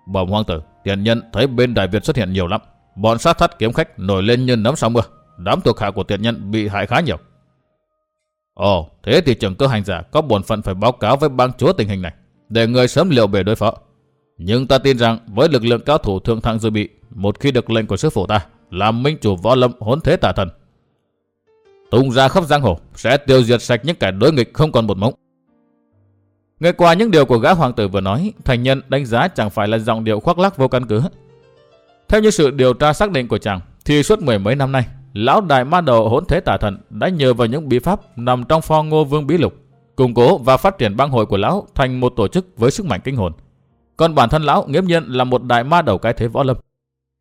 Bẩm hoàng tử, tiền nhân thấy bên Đại Việt xuất hiện nhiều lắm. Bọn sát thắt kiếm khách nổi lên như nấm sau mưa. Đám thuộc hạ của tiền nhân bị hại khá nhiều. Ồ, thế thì trưởng cơ hành giả có bổn phận phải báo cáo với bang chúa tình hình này, để người sớm liệu bề đối phó. Nhưng ta tin rằng với lực lượng cao thủ thượng thặng dự bị, một khi được lệnh của sư phụ ta, làm minh chủ võ lâm hỗn thế tà thần. Tung ra khắp giang hồ, sẽ tiêu diệt sạch những kẻ đối nghịch không còn một mống. Nghe qua những điều của gã hoàng tử vừa nói, thành nhân đánh giá chẳng phải là giọng điệu khoác lác vô căn cứ. Theo như sự điều tra xác định của chàng, thì suốt mười mấy năm nay, lão đại ma đầu hỗn thế tả thần đã nhờ vào những bí pháp nằm trong pho ngô vương bí lục, củng cố và phát triển bang hội của lão thành một tổ chức với sức mạnh kinh hồn. Còn bản thân lão nghiễm nhiên là một đại ma đầu cái thế võ lâm.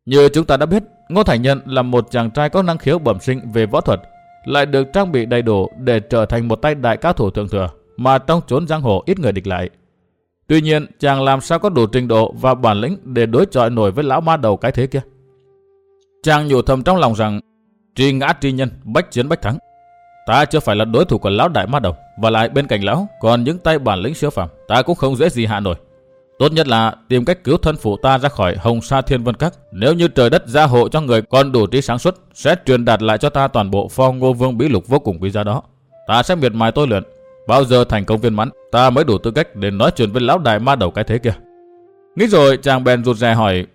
Như chúng ta đã biết, Ngô Thành Nhân là một chàng trai có năng khiếu bẩm sinh về võ thuật, lại được trang bị đầy đủ để trở thành một tay đại cao thủ thượng thừa mà trong chốn giang hồ ít người địch lại. Tuy nhiên, chàng làm sao có đủ trình độ và bản lĩnh để đối chọi nổi với lão ma đầu cái thế kia. Chàng nhủ thầm trong lòng rằng, tri ngã tri nhân, bách chiến bách thắng. Ta chưa phải là đối thủ của lão đại ma đầu, và lại bên cạnh lão còn những tay bản lĩnh siêu phàm, ta cũng không dễ gì hạ nổi. Tốt nhất là tìm cách cứu thân phụ ta ra khỏi Hồng Sa Thiên Vân Các. Nếu như trời đất gia hộ cho người còn đủ trí sáng suốt, sẽ truyền đạt lại cho ta toàn bộ pho ngô vương bí lục vô cùng quý giá đó. Ta sẽ miệt mài tôi luyện. Bao giờ thành công viên mãn, ta mới đủ tư cách để nói chuyện với lão đại ma đầu cái thế kia. Nghĩ rồi chàng bèn rụt rè hỏi.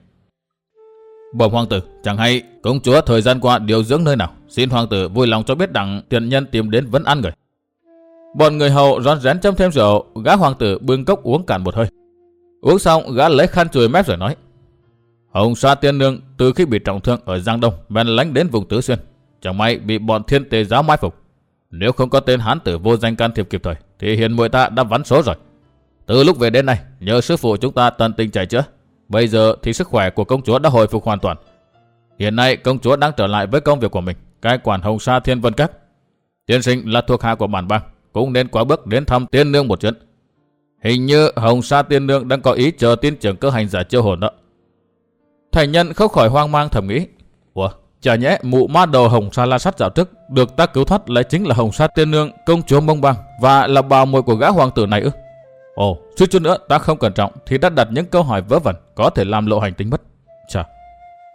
Bẩm hoàng tử, chẳng hay công chúa thời gian qua điều dưỡng nơi nào. Xin hoàng tử vui lòng cho biết đặng tiền nhân tìm đến vẫn ăn người. Bọn người hầu rón rén châm thêm rượu, gã hoàng tử bưng cốc uống cạn một hơi. Uống xong gã lấy khăn chùi mép rồi nói. Hồng Sa Tiên Nương từ khi bị trọng thương ở Giang Đông bèn lánh đến vùng Tứ Xuyên. Chẳng may bị bọn thiên tề giáo mai phục. Nếu không có tên hán tử vô danh can thiệp kịp thời thì hiền muội ta đã vắn số rồi. Từ lúc về đến nay nhờ sư phụ chúng ta tận tình chạy chữa. Bây giờ thì sức khỏe của công chúa đã hồi phục hoàn toàn. Hiện nay công chúa đang trở lại với công việc của mình, cai quản Hồng Sa Thiên Vân Các. Tiên sinh là thuộc hạ của bản bang, cũng nên quá bước đến thăm tiên nương một chuyến. Hình như Hồng Sa Tiên Nương đang có ý chờ tiên trưởng cơ hành giả chiêu hồn đó. Thành nhân không khỏi hoang mang thầm nghĩ. Ủa, chả nhẽ mụ ma đầu Hồng Sa La Sắt dạo trước được ta cứu thoát lại chính là Hồng Sa Tiên Nương, công chúa Mông Bang và là bà muội của gã hoàng tử này ư? Ồ, suýt chút nữa ta không cẩn trọng thì đã đặt những câu hỏi vớ vẩn có thể làm lộ hành tính mất. Chà,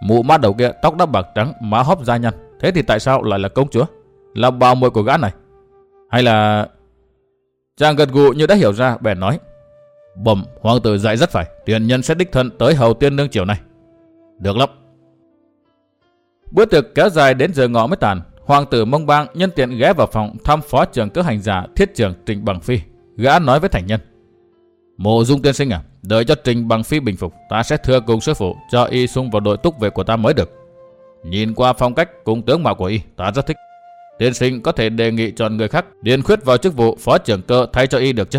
Mụ ma đầu kia tóc đã bạc trắng, má hóp da nhăn. Thế thì tại sao lại là công chúa? Là bào muội của gã này? Hay là... Chàng gật gù như đã hiểu ra, bèn nói. Bẩm, hoàng tử dạy rất phải. Tiền nhân sẽ đích thân tới hầu tiên nương chiều này. Được lắm. Bữa tiệc kéo dài đến giờ ngọ mới tàn. Hoàng tử mông bang nhân tiện ghé vào phòng thăm phó trưởng cơ hành giả thiết trưởng Trình Bằng Phi. Gã nói với thành nhân. Mộ dung tiên sinh à, đợi cho Trình Bằng Phi bình phục, ta sẽ thưa cùng sư phụ cho y sung vào đội túc vệ của ta mới được. Nhìn qua phong cách cùng tướng mạo của y, ta rất thích. Tiên sinh có thể đề nghị chọn người khác điền khuyết vào chức vụ phó trưởng cơ thay cho y được chứ?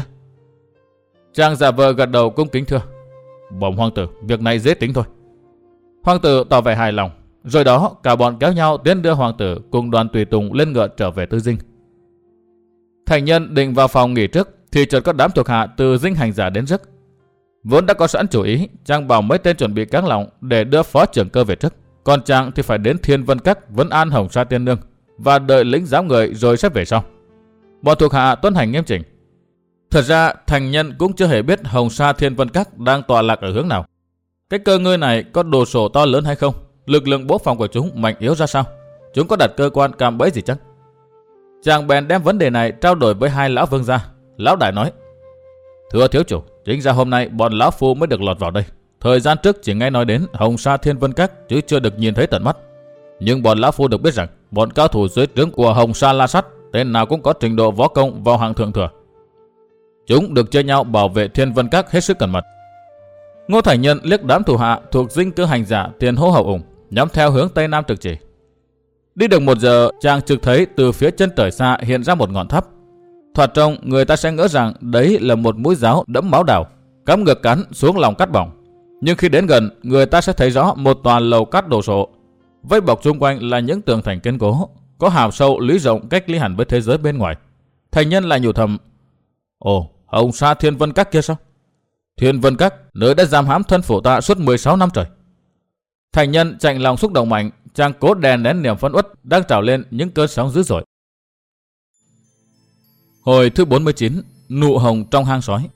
Trang giả vờ gật đầu cung kính thưa. Bẩm hoàng tử, việc này dễ tính thôi. Hoàng tử tỏ vẻ hài lòng. Rồi đó, cả bọn kéo nhau tiến đưa hoàng tử cùng đoàn tùy tùng lên ngựa trở về tư dinh. Thành nhân định vào phòng nghỉ trước, thì chợt có đám thuộc hạ từ dinh hành giả đến giấc. Vốn đã có sẵn chủ ý, trang bảo mấy tên chuẩn bị cáng lòng để đưa phó trưởng cơ về trước. Còn trang thì phải đến Thiên Vân Các, vấn An Hồng Sa Tiên Nương và đợi lính giám người rồi sẽ về sau. Bọn thuộc hạ tuân hành nghiêm chỉnh. Thật ra, thành nhân cũng chưa hề biết Hồng Sa Thiên Vân Các đang tọa lạc ở hướng nào. Cái cơ ngơi này có đồ sổ to lớn hay không? Lực lượng bố phòng của chúng mạnh yếu ra sao? Chúng có đặt cơ quan cam bẫy gì chắc? Chàng bèn đem vấn đề này trao đổi với hai lão vương gia. Lão đại nói, Thưa thiếu chủ, chính ra hôm nay bọn lão phu mới được lọt vào đây. Thời gian trước chỉ nghe nói đến Hồng Sa Thiên Vân Các chứ chưa được nhìn thấy tận mắt. Nhưng bọn lão phu được biết rằng bọn cao thủ dưới trướng của Hồng Sa La Sắt tên nào cũng có trình độ võ công vào hàng thượng thừa. Chúng được chơi nhau bảo vệ Thiên Vân Các hết sức cẩn mật. Ngô Thành Nhân liếc đám thủ hạ thuộc dinh cư hành giả tiền hô hậu ủng, nhắm theo hướng tây nam trực chỉ. Đi được một giờ, chàng trực thấy từ phía chân trời xa hiện ra một ngọn tháp. Thoạt trông, người ta sẽ ngỡ rằng đấy là một mũi giáo đẫm máu đào, cắm ngược cắn xuống lòng cắt bỏng. Nhưng khi đến gần, người ta sẽ thấy rõ một toàn lầu cắt đổ sộ. Vây bọc xung quanh là những tường thành kiên cố, có hào sâu lý rộng cách ly hẳn với thế giới bên ngoài. Thành nhân lại nhủ thầm, Ồ, Hồng Sa Thiên Vân Các kia sao? Thiên Vân Các, nơi đã giam hãm thân phủ ta suốt 16 năm trời. Thành nhân chạy lòng xúc động mạnh, chàng cố đè nén niềm phân uất đang trào lên những cơn sóng dữ dội. Hồi thứ 49, nụ hồng trong hang sói.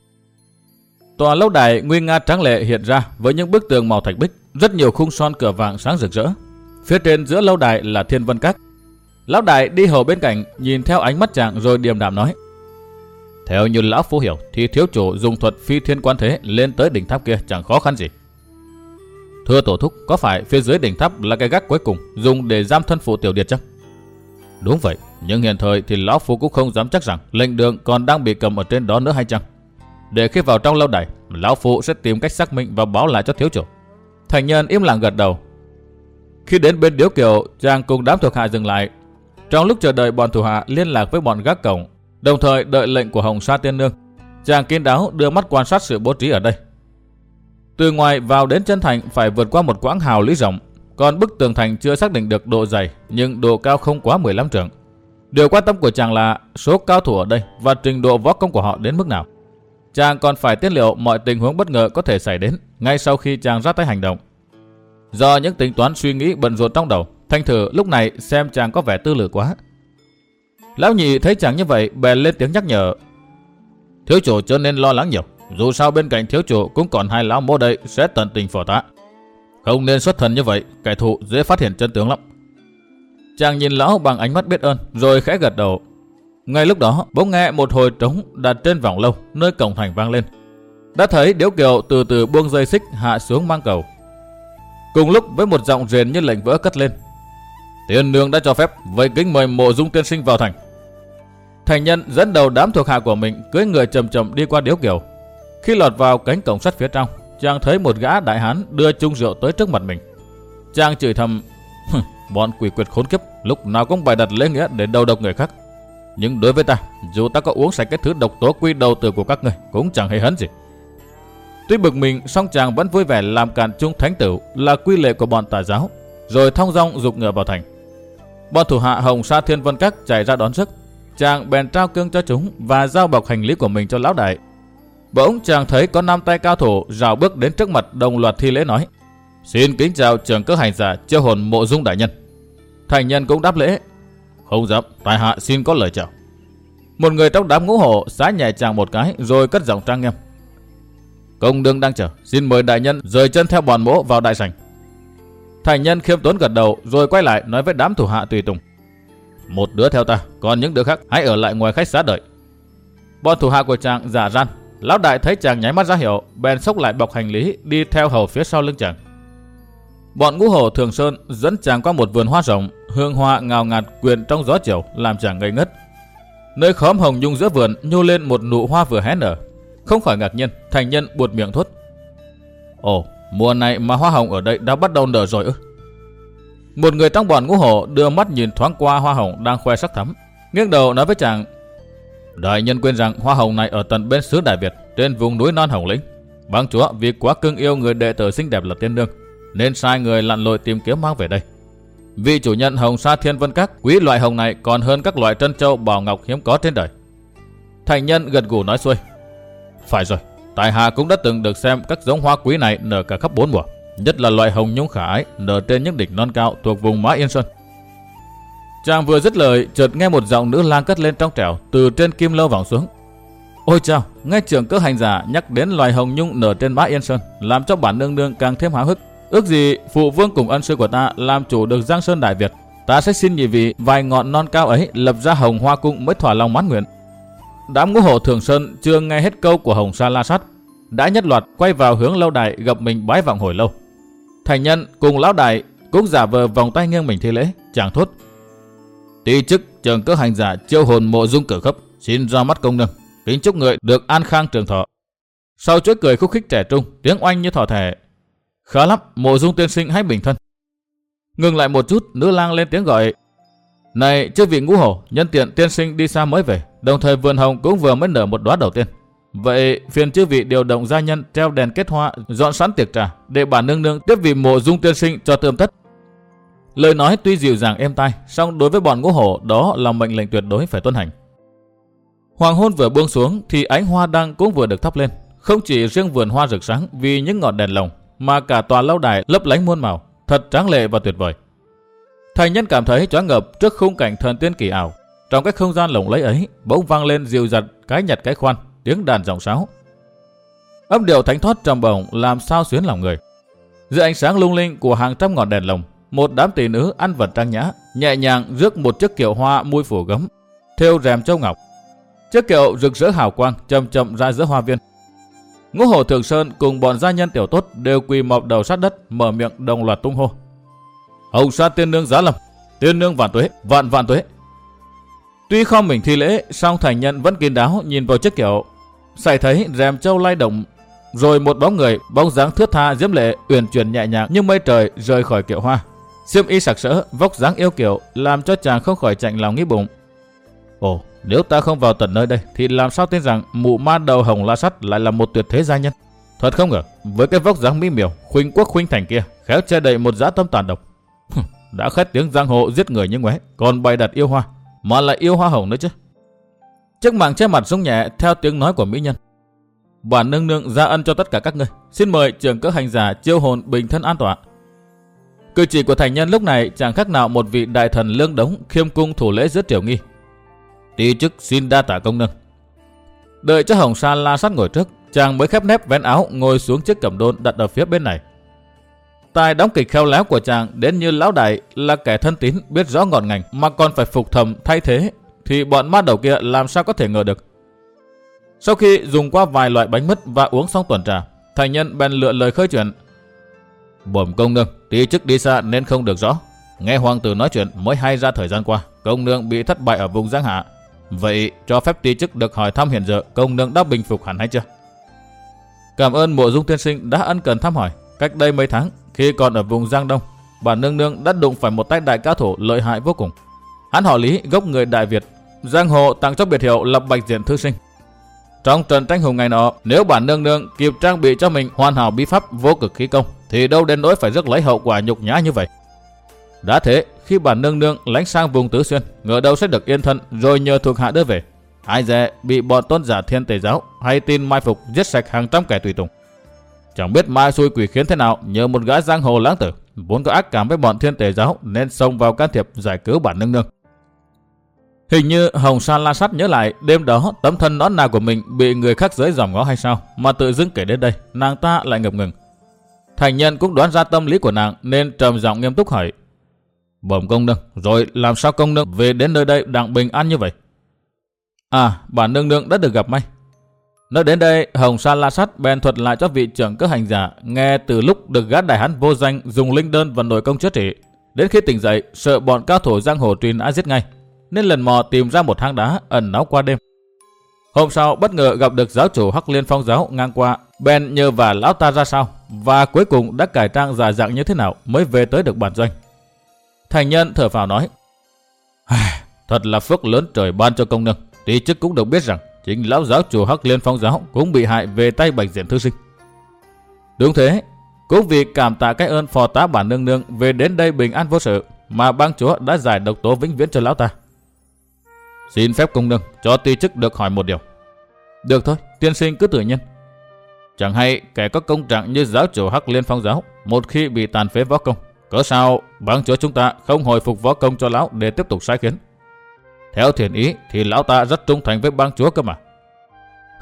Tòa lâu đài nguy nga tráng lệ hiện ra với những bức tường màu thạch bích, rất nhiều khung son cửa vàng sáng rực rỡ. Phía trên giữa lâu đài là Thiên Vân Các. Lão đại đi hầu bên cạnh, nhìn theo ánh mắt chàng rồi điềm đạm nói: theo như lão phu hiểu thì thiếu chủ dùng thuật phi thiên quan thế lên tới đỉnh tháp kia chẳng khó khăn gì. Thưa tổ thúc, có phải phía dưới đỉnh tháp là cái gác cuối cùng dùng để giam thân phụ tiểu điệt chăng? Đúng vậy, nhưng hiện thời thì lão phu cũng không dám chắc rằng lệnh đường còn đang bị cầm ở trên đó nữa hay chăng? Để khi vào trong lâu đài, lão phu sẽ tìm cách xác minh và báo lại cho thiếu chủ. Thành nhân im lặng gật đầu. Khi đến bên điếu kiều, chàng cùng đám thuộc hạ dừng lại. Trong lúc chờ đợi bọn thủ hạ liên lạc với bọn gác cổng, đồng thời đợi lệnh của Hồng Sa Tiên Nương. Chàng kiên đáo đưa mắt quan sát sự bố trí ở đây. Từ ngoài vào đến chân thành phải vượt qua một quãng hào lý rộng, còn bức tường thành chưa xác định được độ dày, nhưng độ cao không quá 15 trượng. Điều quan tâm của chàng là số cao thủ ở đây và trình độ võ công của họ đến mức nào. Chàng còn phải tiết liệu mọi tình huống bất ngờ có thể xảy đến ngay sau khi chàng ra tay hành động. Do những tính toán suy nghĩ bận rộn trong đầu, Thanh Thử lúc này xem chàng có vẻ tư lự quá, Lão nhị thấy chàng như vậy bèn lên tiếng nhắc nhở. Thiếu chủ cho nên lo lắng nhiều. Dù sao bên cạnh thiếu chủ cũng còn hai lão mô đây sẽ tận tình phò tá. Không nên xuất thần như vậy, kẻ thù dễ phát hiện chân tướng lắm. Chàng nhìn lão bằng ánh mắt biết ơn, rồi khẽ gật đầu. Ngay lúc đó, bỗng nghe một hồi trống đặt trên vòng lâu, nơi cổng thành vang lên. Đã thấy Điếu Kiều từ từ buông dây xích hạ xuống mang cầu. Cùng lúc với một giọng rền như lệnh vỡ cất lên, Tiên nương đã cho phép, vậy kính mời mộ dung tiên sinh vào thành. Thành nhân dẫn đầu đám thuộc hạ của mình cưỡi người chậm chậm đi qua điếu kiều. Khi lọt vào cánh cổng sắt phía trong, chàng thấy một gã đại hán đưa chung rượu tới trước mặt mình. Chàng chửi thầm, bọn quỷ quyệt khốn kiếp lúc nào cũng bày đặt lễ nghĩa để đầu độc người khác. Nhưng đối với ta, dù ta có uống sạch cái thứ độc tố quy đầu từ của các người cũng chẳng hề hấn gì. Tuy bực mình, song chàng vẫn vui vẻ làm càn chung thánh tử là quy lệ của bọn tà giáo, rồi thong dong dục ngựa vào thành. Bọn thủ hạ Hồng Sa Thiên Vân Các chạy ra đón sức. Chàng bèn trao cương cho chúng và giao bọc hành lý của mình cho lão đại. Bỗng chàng thấy có năm tay cao thủ rào bước đến trước mặt đồng loạt thi lễ nói. Xin kính chào trưởng cơ hành giả chiêu hồn mộ dung đại nhân. Thành nhân cũng đáp lễ. Không dám, tài hạ xin có lời chào. Một người trong đám ngũ hộ xá nhẹ chàng một cái rồi cất giọng trang nghiêm. Công đương đang chờ, xin mời đại nhân rời chân theo bọn mỗ vào đại sảnh. Thành nhân khiêm tốn gật đầu rồi quay lại nói với đám thủ hạ tùy tùng. Một đứa theo ta, còn những đứa khác hãy ở lại ngoài khách xá đợi. Bọn thủ hạ của chàng giả răn, Lão đại thấy chàng nháy mắt ra hiệu, bèn xốc lại bọc hành lý đi theo hầu phía sau lưng chàng. Bọn ngũ hổ thường sơn dẫn chàng qua một vườn hoa rộng, hương hoa ngào ngạt quyện trong gió chiều làm chàng ngây ngất. Nơi khóm hồng nhung giữa vườn nhô lên một nụ hoa vừa hé nở. Không khỏi ngạc nhiên, thành nhân buột miệng thốt. Ồ, mùa này mà hoa hồng ở đây đã bắt đầu nở rồi ư? Một người trong bọn ngũ hổ đưa mắt nhìn thoáng qua hoa hồng đang khoe sắc thắm. Nghiêng đầu nói với chàng. Đại nhân quên rằng hoa hồng này ở tận bên xứ Đại Việt, trên vùng núi non Hồng Lĩnh. Bang chúa vì quá cưng yêu người đệ tử xinh đẹp là tiên nương, nên sai người lặn lội tìm kiếm mang về đây. Vị chủ nhân hồng sa thiên vân các quý loại hồng này còn hơn các loại trân châu bảo ngọc hiếm có trên đời. Thành nhân gật gù nói xuôi. Phải rồi, tại hạ cũng đã từng được xem các giống hoa quý này nở cả khắp bốn mùa nhất là loại hồng nhung khả ái nở trên những đỉnh non cao thuộc vùng Mã Yên Sơn. Chàng vừa dứt lời, chợt nghe một giọng nữ lang cất lên trong trẻo từ trên kim lâu vọng xuống. Ôi chao, nghe trưởng cơ hành giả nhắc đến loài hồng nhung nở trên Mã Yên Sơn, làm cho bản nương nương càng thêm háo hức. Ước gì phụ vương cùng ân sư của ta làm chủ được Giang Sơn Đại Việt, ta sẽ xin nhị vị vài ngọn non cao ấy lập ra hồng hoa cung mới thỏa lòng mãn nguyện. Đám ngũ hộ thường sơn chưa nghe hết câu của hồng sa la sát, đã nhất loạt quay vào hướng lâu đài gặp mình bái vọng hồi lâu. Thành nhân cùng lão đại cũng giả vờ vòng tay nghiêng mình thi lễ, chàng thốt. tuy chức trường cơ hành giả chiêu hồn mộ dung cử khấp, xin ra mắt công nương, kính chúc người được an khang trường thọ. Sau chuỗi cười khúc khích trẻ trung, tiếng oanh như thỏ thẻ. Khá lắm, mộ dung tiên sinh hãy bình thân. Ngừng lại một chút, nữ lang lên tiếng gọi. Này, chưa vị ngũ hổ, nhân tiện tiên sinh đi xa mới về, đồng thời vườn hồng cũng vừa mới nở một đóa đầu tiên. Vậy phiền chư vị điều động gia nhân treo đèn kết hoa, dọn sẵn tiệc trà để bản nương nương tiếp vị mộ dung tiên sinh cho tươm tất. Lời nói tuy dịu dàng êm tai, song đối với bọn ngũ hổ đó là mệnh lệnh tuyệt đối phải tuân hành. Hoàng hôn vừa buông xuống thì ánh hoa đăng cũng vừa được thắp lên. Không chỉ riêng vườn hoa rực sáng vì những ngọn đèn lồng, mà cả tòa lâu đài lấp lánh muôn màu, thật tráng lệ và tuyệt vời. Thành nhân cảm thấy choáng ngợp trước khung cảnh thần tiên kỳ ảo. Trong cái không gian lồng lấy ấy, bỗng vang lên dịu dặt cái nhặt cái khoan, tiếng đàn giọng sáo. Âm điệu thánh thoát trầm bổng làm sao xuyến lòng người. Giữa ánh sáng lung linh của hàng trăm ngọn đèn lồng, một đám tỷ nữ ăn vật trang nhã, nhẹ nhàng rước một chiếc kiệu hoa mui phủ gấm, thêu rèm châu ngọc. Chiếc kiệu rực rỡ hào quang chậm chậm ra giữa hoa viên. Ngũ hồ Thường Sơn cùng bọn gia nhân tiểu tốt đều quỳ mọc đầu sát đất, mở miệng đồng loạt tung hô. hầu sa tiên nương giá lâm, tiên nương vạn tuế, vạn vạn tuế. Tuy không mình thi lễ, song thành nhân vẫn kín đáo nhìn vào chiếc kiệu, xảy thấy rèm châu lay động, rồi một bóng người bóng dáng thướt tha diễm lệ uyển chuyển nhẹ nhàng như mây trời rời khỏi kiệu hoa. Xiêm y sặc sỡ, vóc dáng yêu kiều làm cho chàng không khỏi chạnh lòng nghĩ bụng. Ồ, nếu ta không vào tận nơi đây thì làm sao tin rằng mụ ma đầu hồng la sắt lại là một tuyệt thế gia nhân? Thật không ngờ, với cái vóc dáng mỹ miều, khuynh quốc khuynh thành kia, khéo che đậy một dã tâm tàn độc. Đã khét tiếng giang hồ giết người như ngoé, còn bày đặt yêu hoa, mà lại yêu hoa hồng nữa chứ. Chiếc mạng che mặt rung nhẹ theo tiếng nói của mỹ nhân. Bản nương nương ra ân cho tất cả các ngươi. Xin mời trưởng cỡ hành giả chiêu hồn bình thân an tọa. Cử chỉ của thành nhân lúc này chẳng khác nào một vị đại thần lương đống khiêm cung thủ lễ rất tiểu nghi. Tí chức xin đa tạ công nương. Đợi cho Hồng Sa la sát ngồi trước, chàng mới khép nép vén áo ngồi xuống chiếc cẩm đôn đặt ở phía bên này. Tài đóng kịch khéo léo của chàng đến như lão đại là kẻ thân tín biết rõ ngọn ngành mà còn phải phục thầm thay thế thì bọn ma đầu kia làm sao có thể ngờ được. Sau khi dùng qua vài loại bánh mứt và uống xong tuần trà, thành nhân bèn lựa lời khơi chuyện. Bổn công nương, tí chức đi xa nên không được rõ. Nghe hoàng tử nói chuyện mới hay ra thời gian qua, công nương bị thất bại ở vùng Giang Hạ. Vậy cho phép tí chức được hỏi thăm hiện giờ công nương đã bình phục hẳn hay chưa? Cảm ơn mộ dung tiên sinh đã ân cần thăm hỏi. Cách đây mấy tháng, khi còn ở vùng Giang Đông, bà nương nương đã đụng phải một tay đại cao thủ lợi hại vô cùng. Hắn họ Lý, gốc người Đại Việt, giang hồ tặng cho biệt hiệu là Bạch Diện Thư Sinh. Trong trận tranh hùng ngày nọ, nếu bản nương nương kịp trang bị cho mình hoàn hảo bí pháp vô cực khí công, thì đâu đến nỗi phải rước lấy hậu quả nhục nhã như vậy. Đã thế, khi bản nương nương lánh sang vùng Tứ Xuyên, ngờ đâu sẽ được yên thân rồi nhờ thuộc hạ đưa về. Ai dè bị bọn tôn giả thiên tề giáo hay tin mai phục giết sạch hàng trăm kẻ tùy tùng. Chẳng biết mai xui quỷ khiến thế nào nhờ một gái giang hồ lãng tử, vốn có ác cảm với bọn thiên tề giáo nên xông vào can thiệp giải cứu bản nương nương. Hình như Hồng Sa La sắt nhớ lại đêm đó tấm thân nón nào của mình bị người khác giới dòm ngó hay sao mà tự dưng kể đến đây, nàng ta lại ngập ngừng. Thành nhân cũng đoán ra tâm lý của nàng nên trầm giọng nghiêm túc hỏi. Bẩm công nương, rồi làm sao công nương về đến nơi đây đặng bình an như vậy? À, bản nương nương đã được gặp may. Nói đến đây, Hồng Sa La Sát bèn thuật lại cho vị trưởng cơ hành giả nghe từ lúc được gã đại hán vô danh dùng linh đơn và nội công chữa trị. Đến khi tỉnh dậy, sợ bọn cao thủ giang hồ truy nã giết ngay, nên lần mò tìm ra một hang đá ẩn náu qua đêm. Hôm sau bất ngờ gặp được giáo chủ Hắc Liên Phong giáo ngang qua, bèn nhờ và lão ta ra sao, và cuối cùng đã cải trang giả dạng như thế nào mới về tới được bản doanh. Thành nhân thở phào nói, thật là phước lớn trời ban cho công nương, tí chức cũng được biết rằng chính lão giáo chủ Hắc Liên Phong giáo cũng bị hại về tay Bạch Diện Thư Sinh. Đúng thế, cũng vì cảm tạ cái ơn phò tá bản nương nương về đến đây bình an vô sự mà bang chúa đã giải độc tố vĩnh viễn cho lão ta. Xin phép công nương cho ti chức được hỏi một điều. Được thôi, tiên sinh cứ tự nhiên. Chẳng hay kẻ có công trạng như giáo chủ Hắc Liên Phong giáo một khi bị tàn phế võ công. Cớ sao bang chúa chúng ta không hồi phục võ công cho lão để tiếp tục sai khiến. Theo thiền ý thì lão ta rất trung thành với bang chúa cơ mà.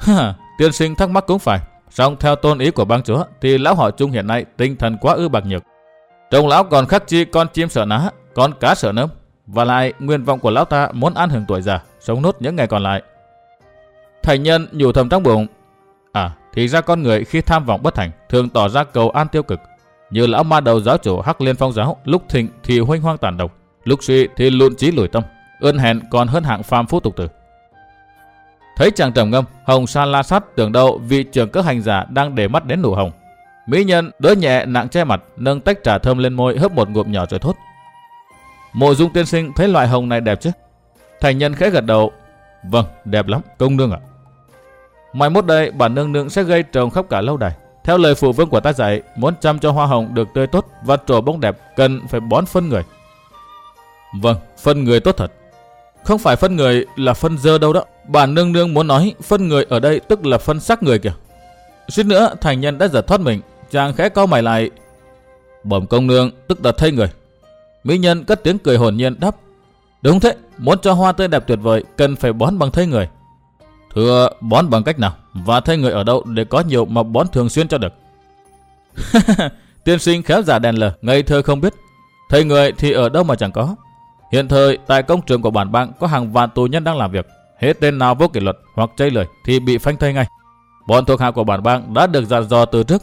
Ha, tiên sinh thắc mắc cũng phải. Song theo tôn ý của bang chúa thì lão họ trung hiện nay tinh thần quá ư bạc nhược. Trông lão còn khắc chi con chim sợ ná, con cá sợ nấm. Và lại nguyên vọng của lão ta muốn an hưởng tuổi già, sống nốt những ngày còn lại. Thành nhân nhủ thầm trong bụng. À, thì ra con người khi tham vọng bất thành thường tỏ ra cầu an tiêu cực. Như lão ma đầu giáo chủ Hắc Liên Phong giáo, lúc thịnh thì huynh hoang tàn độc, lúc suy thì lụn trí lùi tâm, ơn hẹn còn hơn hạng phàm phu tục tử. Thấy chàng trầm ngâm, Hồng Sa la sát tưởng đâu vị trưởng cơ hành giả đang để mắt đến nụ hồng. Mỹ nhân đỡ nhẹ nặng che mặt, nâng tách trà thơm lên môi hớp một ngụm nhỏ rồi thốt. Mộ dung tiên sinh thấy loại hồng này đẹp chứ? Thành nhân khẽ gật đầu. Vâng, đẹp lắm, công nương ạ. Mai mốt đây, bản nương nương sẽ gây trồng khắp cả lâu đài. Theo lời phụ vương của ta dạy, muốn chăm cho hoa hồng được tươi tốt và trổ bông đẹp cần phải bón phân người. Vâng, phân người tốt thật. Không phải phân người là phân dơ đâu đó. Bản nương nương muốn nói phân người ở đây tức là phân xác người kìa. Suýt nữa thành nhân đã giật thoát mình. Chàng khẽ cau mày lại. Bẩm công nương tức là thay người. Mỹ nhân cất tiếng cười hồn nhiên đáp. Đúng thế, muốn cho hoa tươi đẹp tuyệt vời cần phải bón bằng thay người. Thưa bón bằng cách nào và thay người ở đâu để có nhiều mà bón thường xuyên cho được. Tiên sinh khéo giả đèn lờ, ngây thơ không biết. Thay người thì ở đâu mà chẳng có. Hiện thời tại công trường của bản bang có hàng vạn tù nhân đang làm việc. Hết tên nào vô kỷ luật hoặc chây lời thì bị phanh thây ngay. Bọn thuộc hạ của bản bang đã được dặn dò từ trước.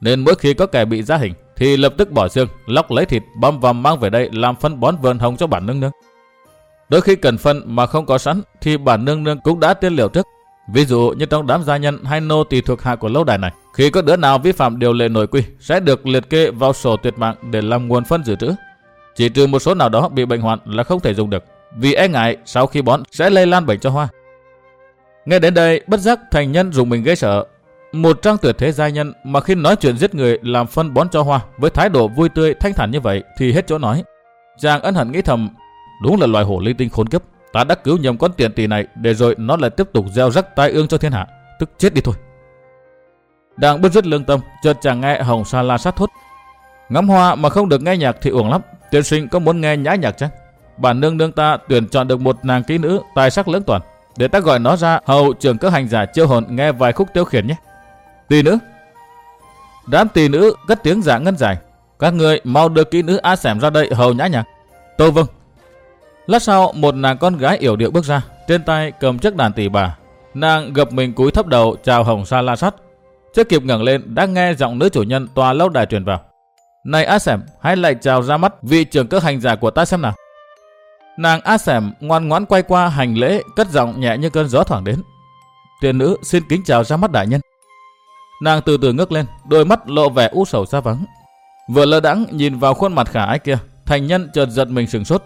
Nên mỗi khi có kẻ bị ra hình thì lập tức bỏ xương, lóc lấy thịt, băm vằm mang về đây làm phân bón vườn hồng cho bản nương nương. Đôi khi cần phân mà không có sẵn thì bản nương nương cũng đã tiên liệu trước. Ví dụ như trong đám gia nhân hay nô tỳ thuộc hạ của lâu đài này, khi có đứa nào vi phạm điều lệ nội quy sẽ được liệt kê vào sổ tuyệt mạng để làm nguồn phân dự trữ. Chỉ trừ một số nào đó bị bệnh hoạn là không thể dùng được, vì e ngại sau khi bón sẽ lây lan bệnh cho hoa. Nghe đến đây, bất giác thành nhân dùng mình gây sợ. Một trang tuyệt thế gia nhân mà khi nói chuyện giết người làm phân bón cho hoa với thái độ vui tươi thanh thản như vậy thì hết chỗ nói. Chàng ân hận nghĩ thầm, đúng là loài hổ ly tinh khốn kiếp. Ta đã cứu nhầm con tiền tỷ này để rồi nó lại tiếp tục gieo rắc tai ương cho thiên hạ. Tức chết đi thôi. Đang bứt rứt lương tâm, chợt chàng nghe Hồng Sa La sát thốt. Ngắm hoa mà không được nghe nhạc thì uổng lắm. Tiên sinh có muốn nghe nhã nhạc chăng? Bản nương nương ta tuyển chọn được một nàng kỹ nữ tài sắc lưỡng toàn. Để ta gọi nó ra hầu trưởng các hành giả chiêu hồn nghe vài khúc tiêu khiển nhé. Tỳ nữ. Đám tỳ nữ cất tiếng giả ngân dài. Các người mau đưa kỹ nữ A Sẻm ra đây hầu nhã nhạc. Tô vâng. Lát sau một nàng con gái yểu điệu bước ra, trên tay cầm chiếc đàn tỷ bà. Nàng gập mình cúi thấp đầu chào hồng sa la sắt. Chưa kịp ngẩng lên đã nghe giọng nữ chủ nhân tòa lâu đài truyền vào. Này A Sẻm, hãy lại chào ra mắt vị trưởng cơ hành giả của ta xem nào. Nàng A Sẻm ngoan ngoãn quay qua hành lễ, cất giọng nhẹ như cơn gió thoảng đến. Tiền nữ xin kính chào ra mắt đại nhân. Nàng từ từ ngước lên, đôi mắt lộ vẻ u sầu xa vắng. Vừa lơ đãng nhìn vào khuôn mặt khả ái kia, thành nhân chợt giật mình sừng sốt.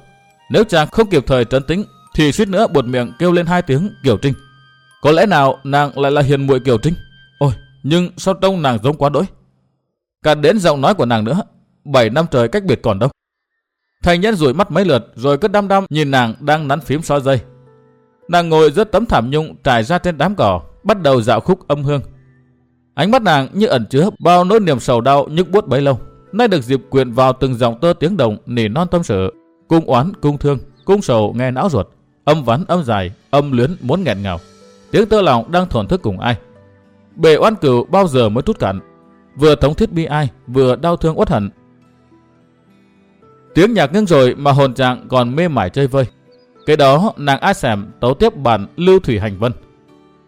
Nếu chàng không kịp thời trấn tĩnh, thì suýt nữa buột miệng kêu lên hai tiếng Kiều Trinh. Có lẽ nào nàng lại là hiền muội Kiều Trinh? Ôi, nhưng sao trông nàng giống quá đỗi. Cả đến giọng nói của nàng nữa, bảy năm trời cách biệt còn đâu. Thành nhân rủi mắt mấy lượt rồi cứ đăm đăm nhìn nàng đang nắn phím xóa dây. Nàng ngồi dưới tấm thảm nhung trải ra trên đám cỏ, bắt đầu dạo khúc âm hương. Ánh mắt nàng như ẩn chứa bao nỗi niềm sầu đau nhức buốt bấy lâu. Nay được dịp quyện vào từng dòng tơ tiếng đồng nỉ non tâm sự, cung oán, cung thương, cung sầu nghe não ruột, âm vắn âm dài, âm luyến muốn nghẹn ngào. Tiếng tơ lòng đang thổn thức cùng ai. Bề oan cửu bao giờ mới trút cạn vừa thống thiết bi ai, vừa đau thương uất hận. Tiếng nhạc ngưng rồi mà hồn trạng còn mê mải chơi vơi. Cái đó nàng ai xẻm tấu tiếp bản lưu thủy hành vân.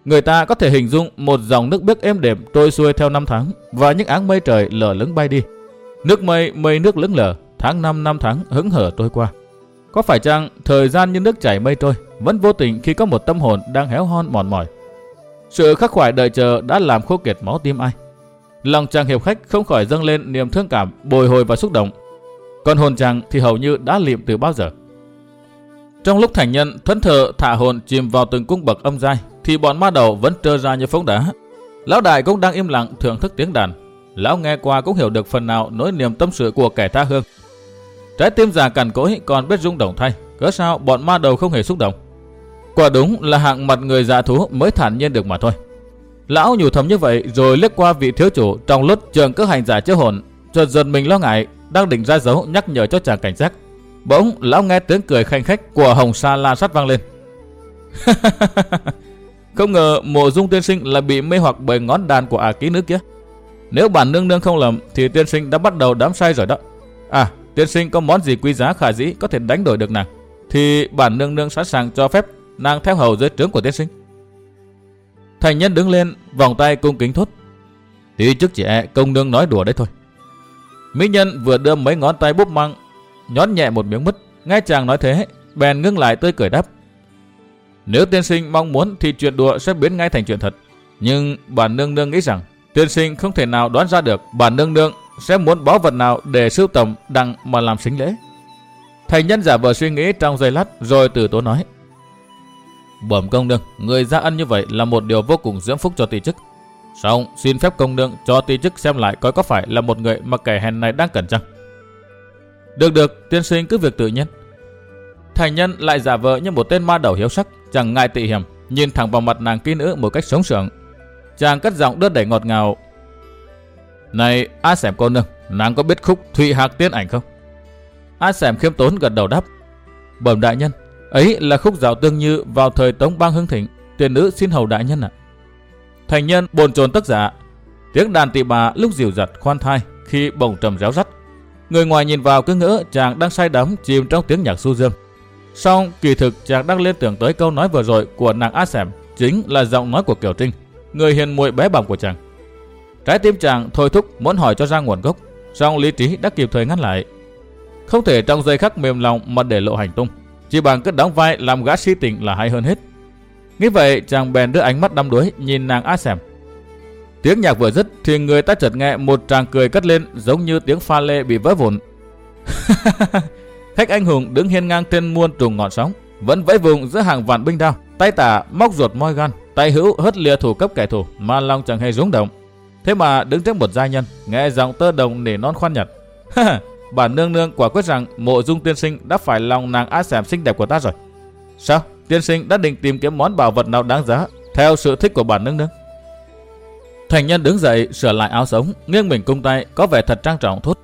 Người ta có thể hình dung một dòng nước biếc êm đềm trôi xuôi theo năm tháng và những áng mây trời lờ lững bay đi. Nước mây, mây nước lững lờ, tháng năm năm tháng hững hở trôi qua. Có phải chăng thời gian như nước chảy mây trôi, vẫn vô tình khi có một tâm hồn đang héo hon mòn mỏi. Sự khắc khoải đợi chờ đã làm khô kiệt máu tim ai. Lòng chàng hiệp khách không khỏi dâng lên niềm thương cảm, bồi hồi và xúc động. Còn hồn chàng thì hầu như đã liệm từ bao giờ. Trong lúc thành nhân thẫn thờ thả hồn chìm vào từng cung bậc âm giai, thì bọn ma đầu vẫn trơ ra như phóng đá. Lão đại cũng đang im lặng thưởng thức tiếng đàn. Lão nghe qua cũng hiểu được phần nào nỗi niềm tâm sự của kẻ tha hương. Trái tim già cằn cỗi còn biết rung động thay, cớ sao bọn ma đầu không hề xúc động. Quả đúng là hạng mặt người già thú mới thản nhiên được mà thôi. Lão nhủ thầm như vậy rồi liếc qua vị thiếu chủ trong lúc trường các hành giả chữa hồn, chợt giật mình lo ngại, đang định ra dấu nhắc nhở cho chàng cảnh giác. Bỗng lão nghe tiếng cười khanh khách của Hồng Sa La Sắt vang lên. không ngờ mộ dung tiên sinh là bị mê hoặc bởi ngón đàn của ả ký nữ kia. Nếu bản nương nương không lầm thì tiên sinh đã bắt đầu đám say rồi đó. À, tiên sinh có món gì quý giá khả dĩ có thể đánh đổi được nàng, thì bản nương nương sẵn sàng cho phép nàng theo hầu dưới trướng của tiên sinh. Thành nhân đứng lên, vòng tay cung kính thốt. Tí trước trẻ e, công nương nói đùa đấy thôi. Mỹ nhân vừa đưa mấy ngón tay búp măng, nhón nhẹ một miếng mứt. Nghe chàng nói thế, bèn ngưng lại tươi cười đáp. Nếu tiên sinh mong muốn thì chuyện đùa sẽ biến ngay thành chuyện thật. Nhưng bản nương nương nghĩ rằng tiên sinh không thể nào đoán ra được bản nương nương sẽ muốn báu vật nào để sưu tầm đặng mà làm sinh lễ. Thành nhân giả vờ suy nghĩ trong giây lát rồi từ tố nói. Bẩm công nương, người ra ân như vậy là một điều vô cùng dưỡng phúc cho tỷ chức. Xong, xin phép công nương cho tỷ chức xem lại coi có phải là một người mà kẻ hèn này đang cẩn chăng. Được được, tiên sinh cứ việc tự nhiên. Thành nhân lại giả vờ như một tên ma đầu hiếu sắc, chẳng ngại tị hiểm, nhìn thẳng vào mặt nàng kỹ nữ một cách sống sượng. Chàng cất giọng đớt đẩy ngọt ngào. Này, A Sẻm cô nương, nàng có biết khúc Thụy Hạc Tiên Ảnh không? A Sẻm khiêm tốn gật đầu đáp. Bẩm đại nhân, Ấy là khúc dạo tương như vào thời Tống Bang Hưng Thịnh, tiền nữ xin hầu đại nhân ạ. Thành nhân bồn chồn tức giả, tiếng đàn tỳ bà lúc dịu giật khoan thai khi bồng trầm réo rắt. Người ngoài nhìn vào cứ ngỡ chàng đang say đắm chìm trong tiếng nhạc su dương. Song kỳ thực chàng đang liên tưởng tới câu nói vừa rồi của nàng A Sẻm chính là giọng nói của Kiều Trinh, người hiền muội bé bỏng của chàng. Trái tim chàng thôi thúc muốn hỏi cho ra nguồn gốc, song lý trí đã kịp thời ngăn lại. Không thể trong giây khắc mềm lòng mà để lộ hành tung. Chỉ bằng cứ đóng vai làm gã si tình là hay hơn hết. Nghĩ vậy chàng bèn đưa ánh mắt đăm đuối nhìn nàng A Sẻm. Tiếng nhạc vừa dứt thì người ta chợt nghe một tràng cười cất lên giống như tiếng pha lê bị vỡ vụn. Khách anh hùng đứng hiên ngang trên muôn trùng ngọn sóng, vẫn vẫy vùng giữa hàng vạn binh đao, tay tả móc ruột moi gan, tay hữu hất lìa thủ cấp kẻ thù mà lòng chẳng hề rung động. Thế mà đứng trước một gia nhân, nghe giọng tơ đồng nỉ non khoan nhặt. bản nương nương quả quyết rằng mộ dung tiên sinh đã phải lòng nàng á xẻm xinh đẹp của ta rồi. Sao? Tiên sinh đã định tìm kiếm món bảo vật nào đáng giá theo sự thích của bản nương nương? Thành nhân đứng dậy sửa lại áo sống, nghiêng mình cung tay có vẻ thật trang trọng thốt.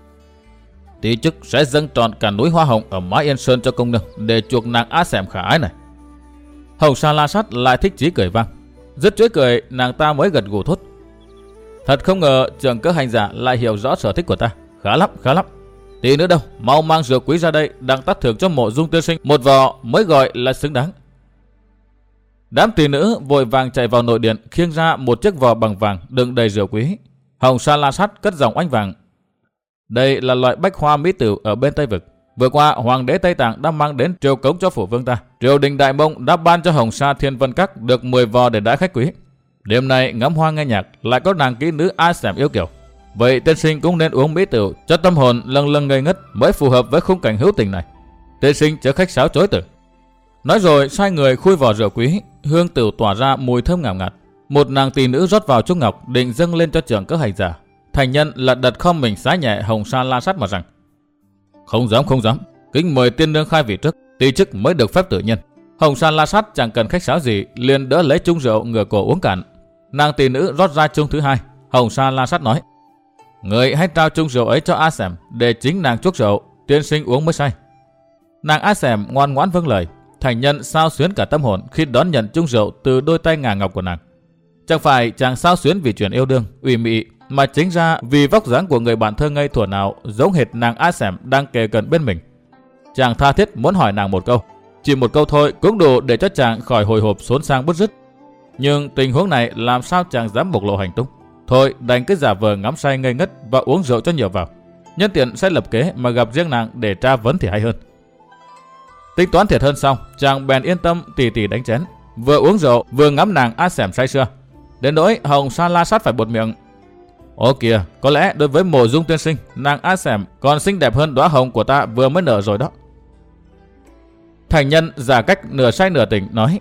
Tí chức sẽ dâng trọn cả núi hoa hồng ở mái yên sơn cho công nương để chuộc nàng á xẻm khả ái này. Hồng Sa La Sát lại thích chí cười vang. Dứt chuối cười, nàng ta mới gật gù thốt. Thật không ngờ trưởng cơ hành giả lại hiểu rõ sở thích của ta. Khá lắm, khá lắm. Tí nữa đâu, mau mang rượu quý ra đây, đang tắt thưởng cho mộ dung tiên sinh một vò mới gọi là xứng đáng. Đám tỷ nữ vội vàng chạy vào nội điện khiêng ra một chiếc vò bằng vàng đựng đầy rượu quý. Hồng sa la sắt cất giọng oanh vàng. Đây là loại bách hoa mỹ tử ở bên Tây Vực. Vừa qua, Hoàng đế Tây Tạng đã mang đến triều cống cho phủ vương ta. Triều đình Đại Mông đã ban cho Hồng Sa Thiên Vân Các được 10 vò để đãi khách quý. Đêm nay ngắm hoa nghe nhạc lại có nàng kỹ nữ ai xẻm yêu kiểu. Vậy tiên sinh cũng nên uống mỹ tử cho tâm hồn lần lần ngây ngất mới phù hợp với khung cảnh hữu tình này. Tiên sinh chớ khách sáo chối từ. Nói rồi sai người khui vỏ rượu quý, hương tử tỏa ra mùi thơm ngào ngạt. Một nàng tỳ nữ rót vào trúc ngọc định dâng lên cho trưởng các hành giả. Thành nhân lật đật không mình xá nhẹ hồng sa la sắt mà rằng. Không dám không dám, kính mời tiên nương khai vị trước, tỷ chức mới được phép tự nhân Hồng sa la sắt chẳng cần khách sáo gì, liền đỡ lấy chung rượu ngửa cổ uống cạn. Nàng tỳ nữ rót ra chung thứ hai, hồng sa la sắt nói. Người hãy trao chung rượu ấy cho A Sẻm để chính nàng chuốc rượu, tiên sinh uống mới say. Nàng A Sẻm ngoan ngoãn vâng lời, thành nhân sao xuyến cả tâm hồn khi đón nhận chung rượu từ đôi tay ngà ngọc của nàng. Chẳng phải chàng sao xuyến vì chuyện yêu đương, ủy mị mà chính ra vì vóc dáng của người bạn thơ ngây thuở nào giống hệt nàng A Sẻm đang kề gần bên mình. Chàng tha thiết muốn hỏi nàng một câu. Chỉ một câu thôi cũng đủ để cho chàng khỏi hồi hộp xốn sang bứt rứt. Nhưng tình huống này làm sao chàng dám bộc lộ hành tung. Thôi đành cứ giả vờ ngắm say ngây ngất và uống rượu cho nhiều vào. Nhân tiện sẽ lập kế mà gặp riêng nàng để tra vấn thì hay hơn. Tính toán thiệt hơn xong, chàng bèn yên tâm tỉ tỉ đánh chén. Vừa uống rượu, vừa ngắm nàng a xẻm say sưa. Đến nỗi Hồng Sa la sát phải bột miệng. Ô kìa, có lẽ đối với mộ dung tiên sinh, nàng a xẻm còn xinh đẹp hơn đóa hồng của ta vừa mới nở rồi đó. Thành nhân giả cách nửa say nửa tỉnh nói.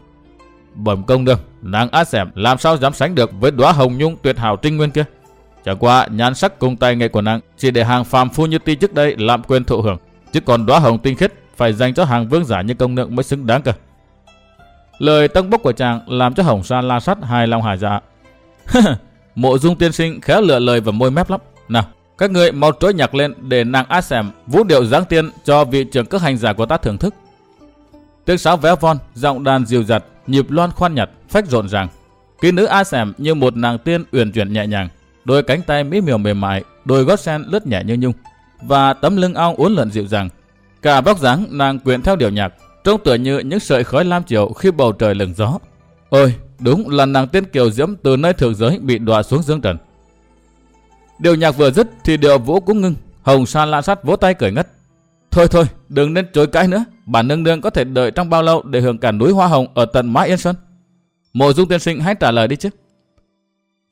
Bẩm công đương, nàng a xẻm làm sao dám sánh được với đóa hồng nhung tuyệt hảo trinh nguyên kia. Chẳng qua nhan sắc cùng tay nghệ của nàng chỉ để hàng phàm phu như ti trước đây làm quyền thụ hưởng. Chứ còn đóa hồng tinh khiết phải dành cho hàng vương giả như công nượng mới xứng đáng cơ. Lời tăng bốc của chàng làm cho Hồng Sa la sắt hài lòng hài dạ. Mộ dung tiên sinh khéo lựa lời và môi mép lắm. Nào, các người mau trỗi nhạc lên để nàng á xẻm vũ điệu giáng tiên cho vị trưởng cước hành giả của ta thưởng thức. Tiếng sáo véo von, giọng đàn dịu dặt, nhịp loan khoan nhặt, phách rộn ràng. Kỹ nữ a xẻm như một nàng tiên uyển chuyển nhẹ nhàng, đôi cánh tay mỹ miều mềm mại, đôi gót sen lướt nhẹ như nhung và tấm lưng ao uốn lượn dịu dàng. Cả vóc dáng nàng quyện theo điệu nhạc, trông tựa như những sợi khói lam chiều khi bầu trời lừng gió. Ôi, đúng là nàng tiên kiều diễm từ nơi thượng giới bị đọa xuống dương trần. Điều nhạc vừa dứt thì điệu vũ cũng ngưng, hồng sa la sát vỗ tay cười ngất. Thôi thôi, đừng nên chối cãi nữa, bản nương nương có thể đợi trong bao lâu để hưởng cả núi hoa hồng ở tận mã yên sơn. Mộ dung tiên sinh hãy trả lời đi chứ.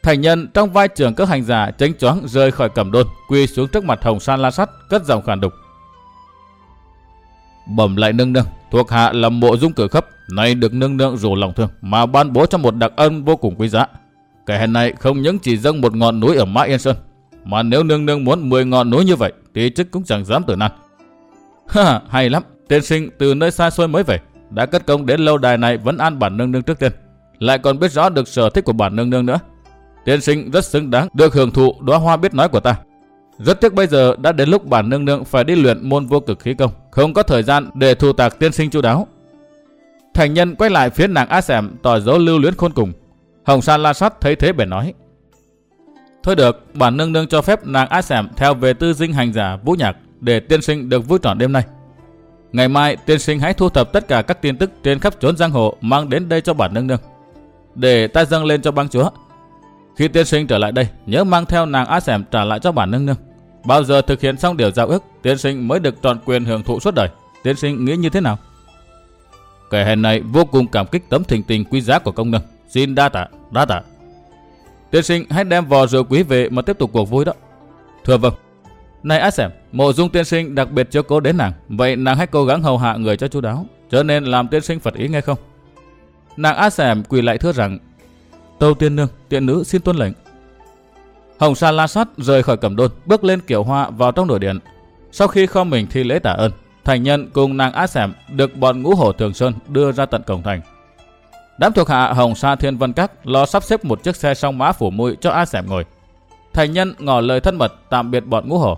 Thành nhân trong vai trưởng các hành giả tránh choáng rơi khỏi cẩm đôn, quy xuống trước mặt hồng san la sắt, cất giọng khàn đục. Bẩm lại nương nương, thuộc hạ là mộ dung cử khấp, nay được nương nương rủ lòng thương mà ban bố cho một đặc ân vô cùng quý giá. Kẻ hèn này không những chỉ dâng một ngọn núi ở Mã Yên Sơn, mà nếu nương nương muốn 10 ngọn núi như vậy thì chức cũng chẳng dám tử nan. Ha, hay lắm, tiên sinh từ nơi xa xôi mới về, đã cất công đến lâu đài này vẫn an bản nương nương trước tiên, lại còn biết rõ được sở thích của bản nương nương nữa. Tiên sinh rất xứng đáng được hưởng thụ đóa hoa biết nói của ta. Rất tiếc bây giờ đã đến lúc bản nương nương phải đi luyện môn vô cực khí công, không có thời gian để thu tạc tiên sinh chu đáo. Thành nhân quay lại phía nàng A Sẻm tỏ dấu lưu luyến khôn cùng. Hồng San La Sát thấy thế bèn nói. Thôi được, bản nương nương cho phép nàng A Sẻm theo về tư dinh hành giả vũ nhạc để tiên sinh được vui trọn đêm nay. Ngày mai tiên sinh hãy thu thập tất cả các tin tức trên khắp chốn giang hồ mang đến đây cho bản nương nương. Để ta dâng lên cho băng chúa. Khi tiên sinh trở lại đây, nhớ mang theo nàng á sẻm trả lại cho bản nương nương. Bao giờ thực hiện xong điều giao ước, tiên sinh mới được trọn quyền hưởng thụ suốt đời. Tiên sinh nghĩ như thế nào? Kẻ hèn này vô cùng cảm kích tấm thình tình quý giá của công nương. Xin đa tạ, đa tạ. Tiên sinh hãy đem vò rượu quý về mà tiếp tục cuộc vui đó. Thưa vâng. Này á sẻm, mộ dung tiên sinh đặc biệt cho cố đến nàng. Vậy nàng hãy cố gắng hầu hạ người cho chú đáo. Cho nên làm tiên sinh phật ý nghe không? Nàng á sẻm quỳ lại thưa rằng Tâu tiên nương, tiện nữ xin tuân lệnh. Hồng Sa La Sát rời khỏi cẩm đôn, bước lên kiểu hoa vào trong nội điện. Sau khi khom mình thi lễ tạ ơn, thành nhân cùng nàng Á Sẻm được bọn ngũ hổ Thường Sơn đưa ra tận cổng thành. Đám thuộc hạ Hồng Sa Thiên Vân Các lo sắp xếp một chiếc xe song mã phủ mũi cho A Sẻm ngồi. Thành nhân ngỏ lời thân mật tạm biệt bọn ngũ hổ.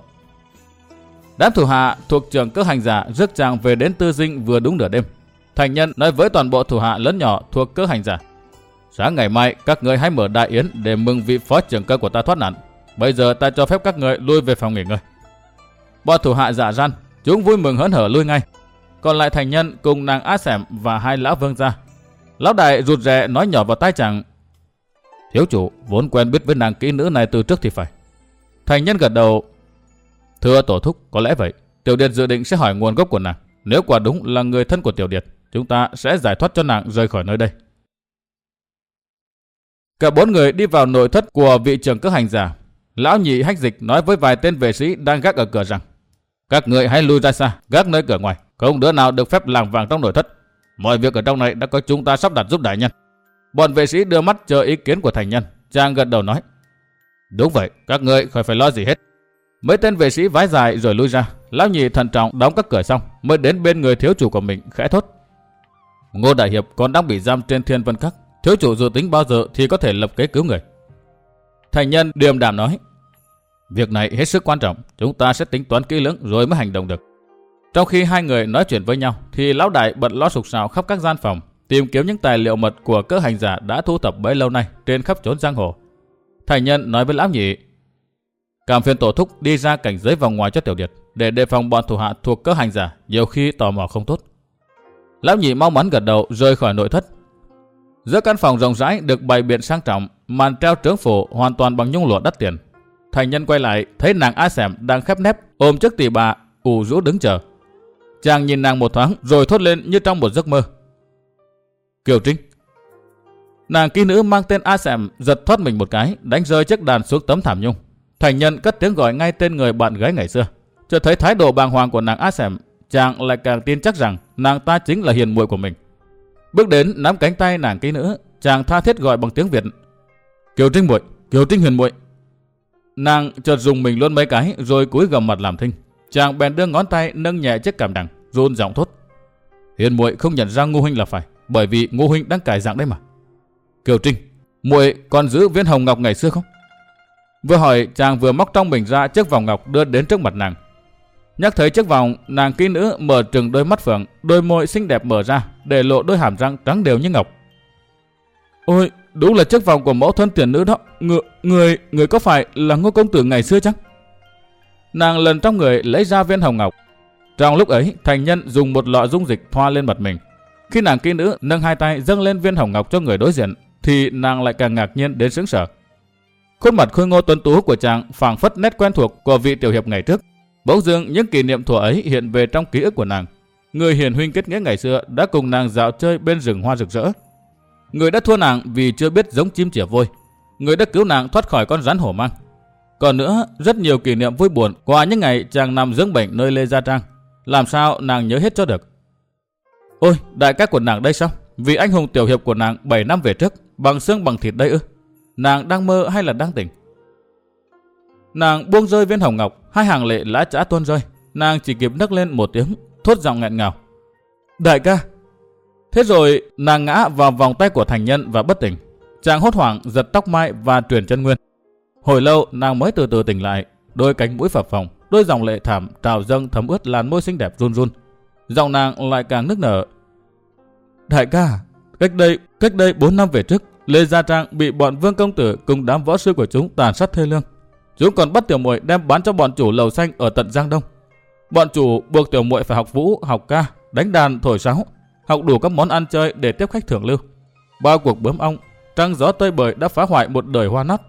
Đám thủ hạ thuộc trường cơ hành giả rước chàng về đến tư dinh vừa đúng nửa đêm. Thành nhân nói với toàn bộ thủ hạ lớn nhỏ thuộc cơ hành giả. Sáng ngày mai các người hãy mở đại yến để mừng vị phó trưởng cơ của ta thoát nạn. Bây giờ ta cho phép các người lui về phòng nghỉ ngơi. Bọn thủ hạ giả răn, chúng vui mừng hớn hở lui ngay. Còn lại thành nhân cùng nàng á sẻm và hai lão vương gia. Lão đại rụt rè nói nhỏ vào tai chàng. Thiếu chủ vốn quen biết với nàng kỹ nữ này từ trước thì phải. Thành nhân gật đầu. Thưa tổ thúc, có lẽ vậy. Tiểu Điệt dự định sẽ hỏi nguồn gốc của nàng. Nếu quả đúng là người thân của Tiểu Điệt, chúng ta sẽ giải thoát cho nàng rời khỏi nơi đây. Cả bốn người đi vào nội thất của vị trưởng cước hành giả. Lão nhị hách dịch nói với vài tên vệ sĩ đang gác ở cửa rằng Các người hãy lui ra xa, gác nơi cửa ngoài. Không đứa nào được phép làng vàng trong nội thất. Mọi việc ở trong này đã có chúng ta sắp đặt giúp đại nhân. Bọn vệ sĩ đưa mắt chờ ý kiến của thành nhân. Chàng gật đầu nói Đúng vậy, các người khỏi phải lo gì hết. Mấy tên vệ sĩ vái dài rồi lui ra. Lão nhị thận trọng đóng các cửa xong mới đến bên người thiếu chủ của mình khẽ thốt. Ngô Đại Hiệp còn đang bị giam trên thiên vân các Thiếu chủ dự tính bao giờ thì có thể lập kế cứu người. Thành nhân điềm đạm nói. Việc này hết sức quan trọng, chúng ta sẽ tính toán kỹ lưỡng rồi mới hành động được. Trong khi hai người nói chuyện với nhau, thì lão đại bận lo sục sạo khắp các gian phòng, tìm kiếm những tài liệu mật của cơ hành giả đã thu thập bấy lâu nay trên khắp chốn giang hồ. Thành nhân nói với lão nhị, Cảm phiền tổ thúc đi ra cảnh giới vòng ngoài cho tiểu điệt để đề phòng bọn thủ hạ thuộc các hành giả nhiều khi tò mò không tốt. Lão nhị mau mắn gật đầu rời khỏi nội thất. Giữa căn phòng rộng rãi được bày biện sang trọng, màn treo trướng phủ hoàn toàn bằng nhung lụa đắt tiền. Thành nhân quay lại thấy nàng A Sẻm đang khép nép ôm chiếc tỷ bà ủ rũ đứng chờ. Chàng nhìn nàng một thoáng rồi thốt lên như trong một giấc mơ. Kiều Trinh. Nàng kỹ nữ mang tên A Sẻm giật thoát mình một cái, đánh rơi chiếc đàn xuống tấm thảm nhung. Thành nhân cất tiếng gọi ngay tên người bạn gái ngày xưa. Chưa thấy thái độ bàng hoàng của nàng A Sẻm, chàng lại càng tin chắc rằng nàng ta chính là hiền muội của mình. Bước đến nắm cánh tay nàng kỹ nữ, chàng tha thiết gọi bằng tiếng Việt. Kiều Trinh muội, Kiều Trinh hiền muội. Nàng chợt dùng mình luôn mấy cái rồi cúi gầm mặt làm thinh. Chàng bèn đưa ngón tay nâng nhẹ chiếc cảm đằng, run giọng thốt. Hiền muội không nhận ra Ngô huynh là phải, bởi vì Ngô huynh đang cài dạng đấy mà. Kiều Trinh, muội còn giữ viên hồng ngọc ngày xưa không? Vừa hỏi, chàng vừa móc trong mình ra chiếc vòng ngọc đưa đến trước mặt nàng. Nhắc thấy chiếc vòng, nàng kỹ nữ mở trừng đôi mắt phượng, đôi môi xinh đẹp mở ra, để lộ đôi hàm răng trắng đều như ngọc. Ôi, đúng là chiếc vòng của mẫu thân tiền nữ đó. Người, người, người có phải là ngô công tử ngày xưa chăng? Nàng lần trong người lấy ra viên hồng ngọc. Trong lúc ấy, thành nhân dùng một lọ dung dịch thoa lên mặt mình. Khi nàng kỹ nữ nâng hai tay dâng lên viên hồng ngọc cho người đối diện, thì nàng lại càng ngạc nhiên đến sững sờ. Khuôn mặt khôi ngô tuấn tú của chàng phảng phất nét quen thuộc của vị tiểu hiệp ngày trước. Bỗng dưng những kỷ niệm thuở ấy hiện về trong ký ức của nàng. Người hiền huynh kết nghĩa ngày xưa đã cùng nàng dạo chơi bên rừng hoa rực rỡ. Người đã thua nàng vì chưa biết giống chim chỉa vôi. Người đã cứu nàng thoát khỏi con rắn hổ mang. Còn nữa, rất nhiều kỷ niệm vui buồn qua những ngày chàng nằm dưỡng bệnh nơi Lê Gia Trang. Làm sao nàng nhớ hết cho được? Ôi, đại ca của nàng đây sao? Vì anh hùng tiểu hiệp của nàng 7 năm về trước, bằng xương bằng thịt đây ư? Nàng đang mơ hay là đang tỉnh? Nàng buông rơi viên hồng ngọc, hai hàng lệ lã chã tuôn rơi. Nàng chỉ kịp nấc lên một tiếng, thốt giọng nghẹn ngào. Đại ca! Thế rồi nàng ngã vào vòng tay của thành nhân và bất tỉnh. Chàng hốt hoảng giật tóc mai và truyền chân nguyên. Hồi lâu nàng mới từ từ tỉnh lại, đôi cánh mũi phập phồng, đôi dòng lệ thảm trào dâng thấm ướt làn môi xinh đẹp run run. Giọng nàng lại càng nức nở. Đại ca, cách đây cách đây 4 năm về trước, Lê Gia Trang bị bọn Vương công tử cùng đám võ sư của chúng tàn sát thê lương. Chúng còn bắt tiểu muội đem bán cho bọn chủ lầu xanh ở tận Giang Đông. Bọn chủ buộc tiểu muội phải học vũ, học ca, đánh đàn, thổi sáo, học đủ các món ăn chơi để tiếp khách thưởng lưu. Bao cuộc bướm ong, trăng gió tơi bời đã phá hoại một đời hoa nát.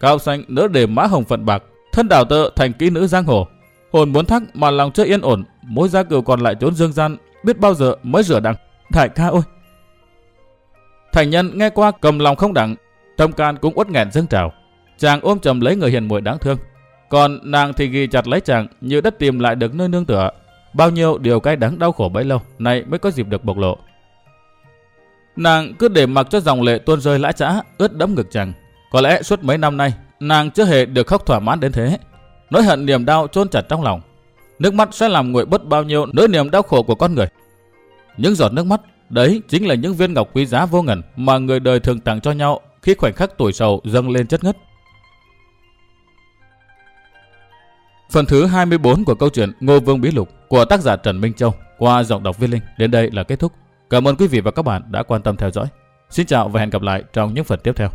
Cao xanh nỡ để mã hồng phận bạc, thân đảo tơ thành kỹ nữ giang hồ. Hồn muốn thắc mà lòng chưa yên ổn, mối gia cừu còn lại trốn dương gian, biết bao giờ mới rửa đằng. Đại ca ơi! Thành nhân nghe qua cầm lòng không đặng, tâm can cũng uất nghẹn dâng trào. Chàng ôm chầm lấy người hiền muội đáng thương. Còn nàng thì ghi chặt lấy chàng như đất tìm lại được nơi nương tựa. Bao nhiêu điều cay đắng đau khổ bấy lâu, nay mới có dịp được bộc lộ. Nàng cứ để mặc cho dòng lệ tuôn rơi lã chã, ướt đẫm ngực chàng. Có lẽ suốt mấy năm nay, nàng chưa hề được khóc thỏa mãn đến thế. Nỗi hận niềm đau chôn chặt trong lòng. Nước mắt sẽ làm nguội bớt bao nhiêu nỗi niềm đau khổ của con người. Những giọt nước mắt, đấy chính là những viên ngọc quý giá vô ngần mà người đời thường tặng cho nhau khi khoảnh khắc tuổi sầu dâng lên chất ngất. Phần thứ 24 của câu chuyện Ngô Vương Bí Lục của tác giả Trần Minh Châu qua giọng đọc Viên Linh đến đây là kết thúc. Cảm ơn quý vị và các bạn đã quan tâm theo dõi. Xin chào và hẹn gặp lại trong những phần tiếp theo.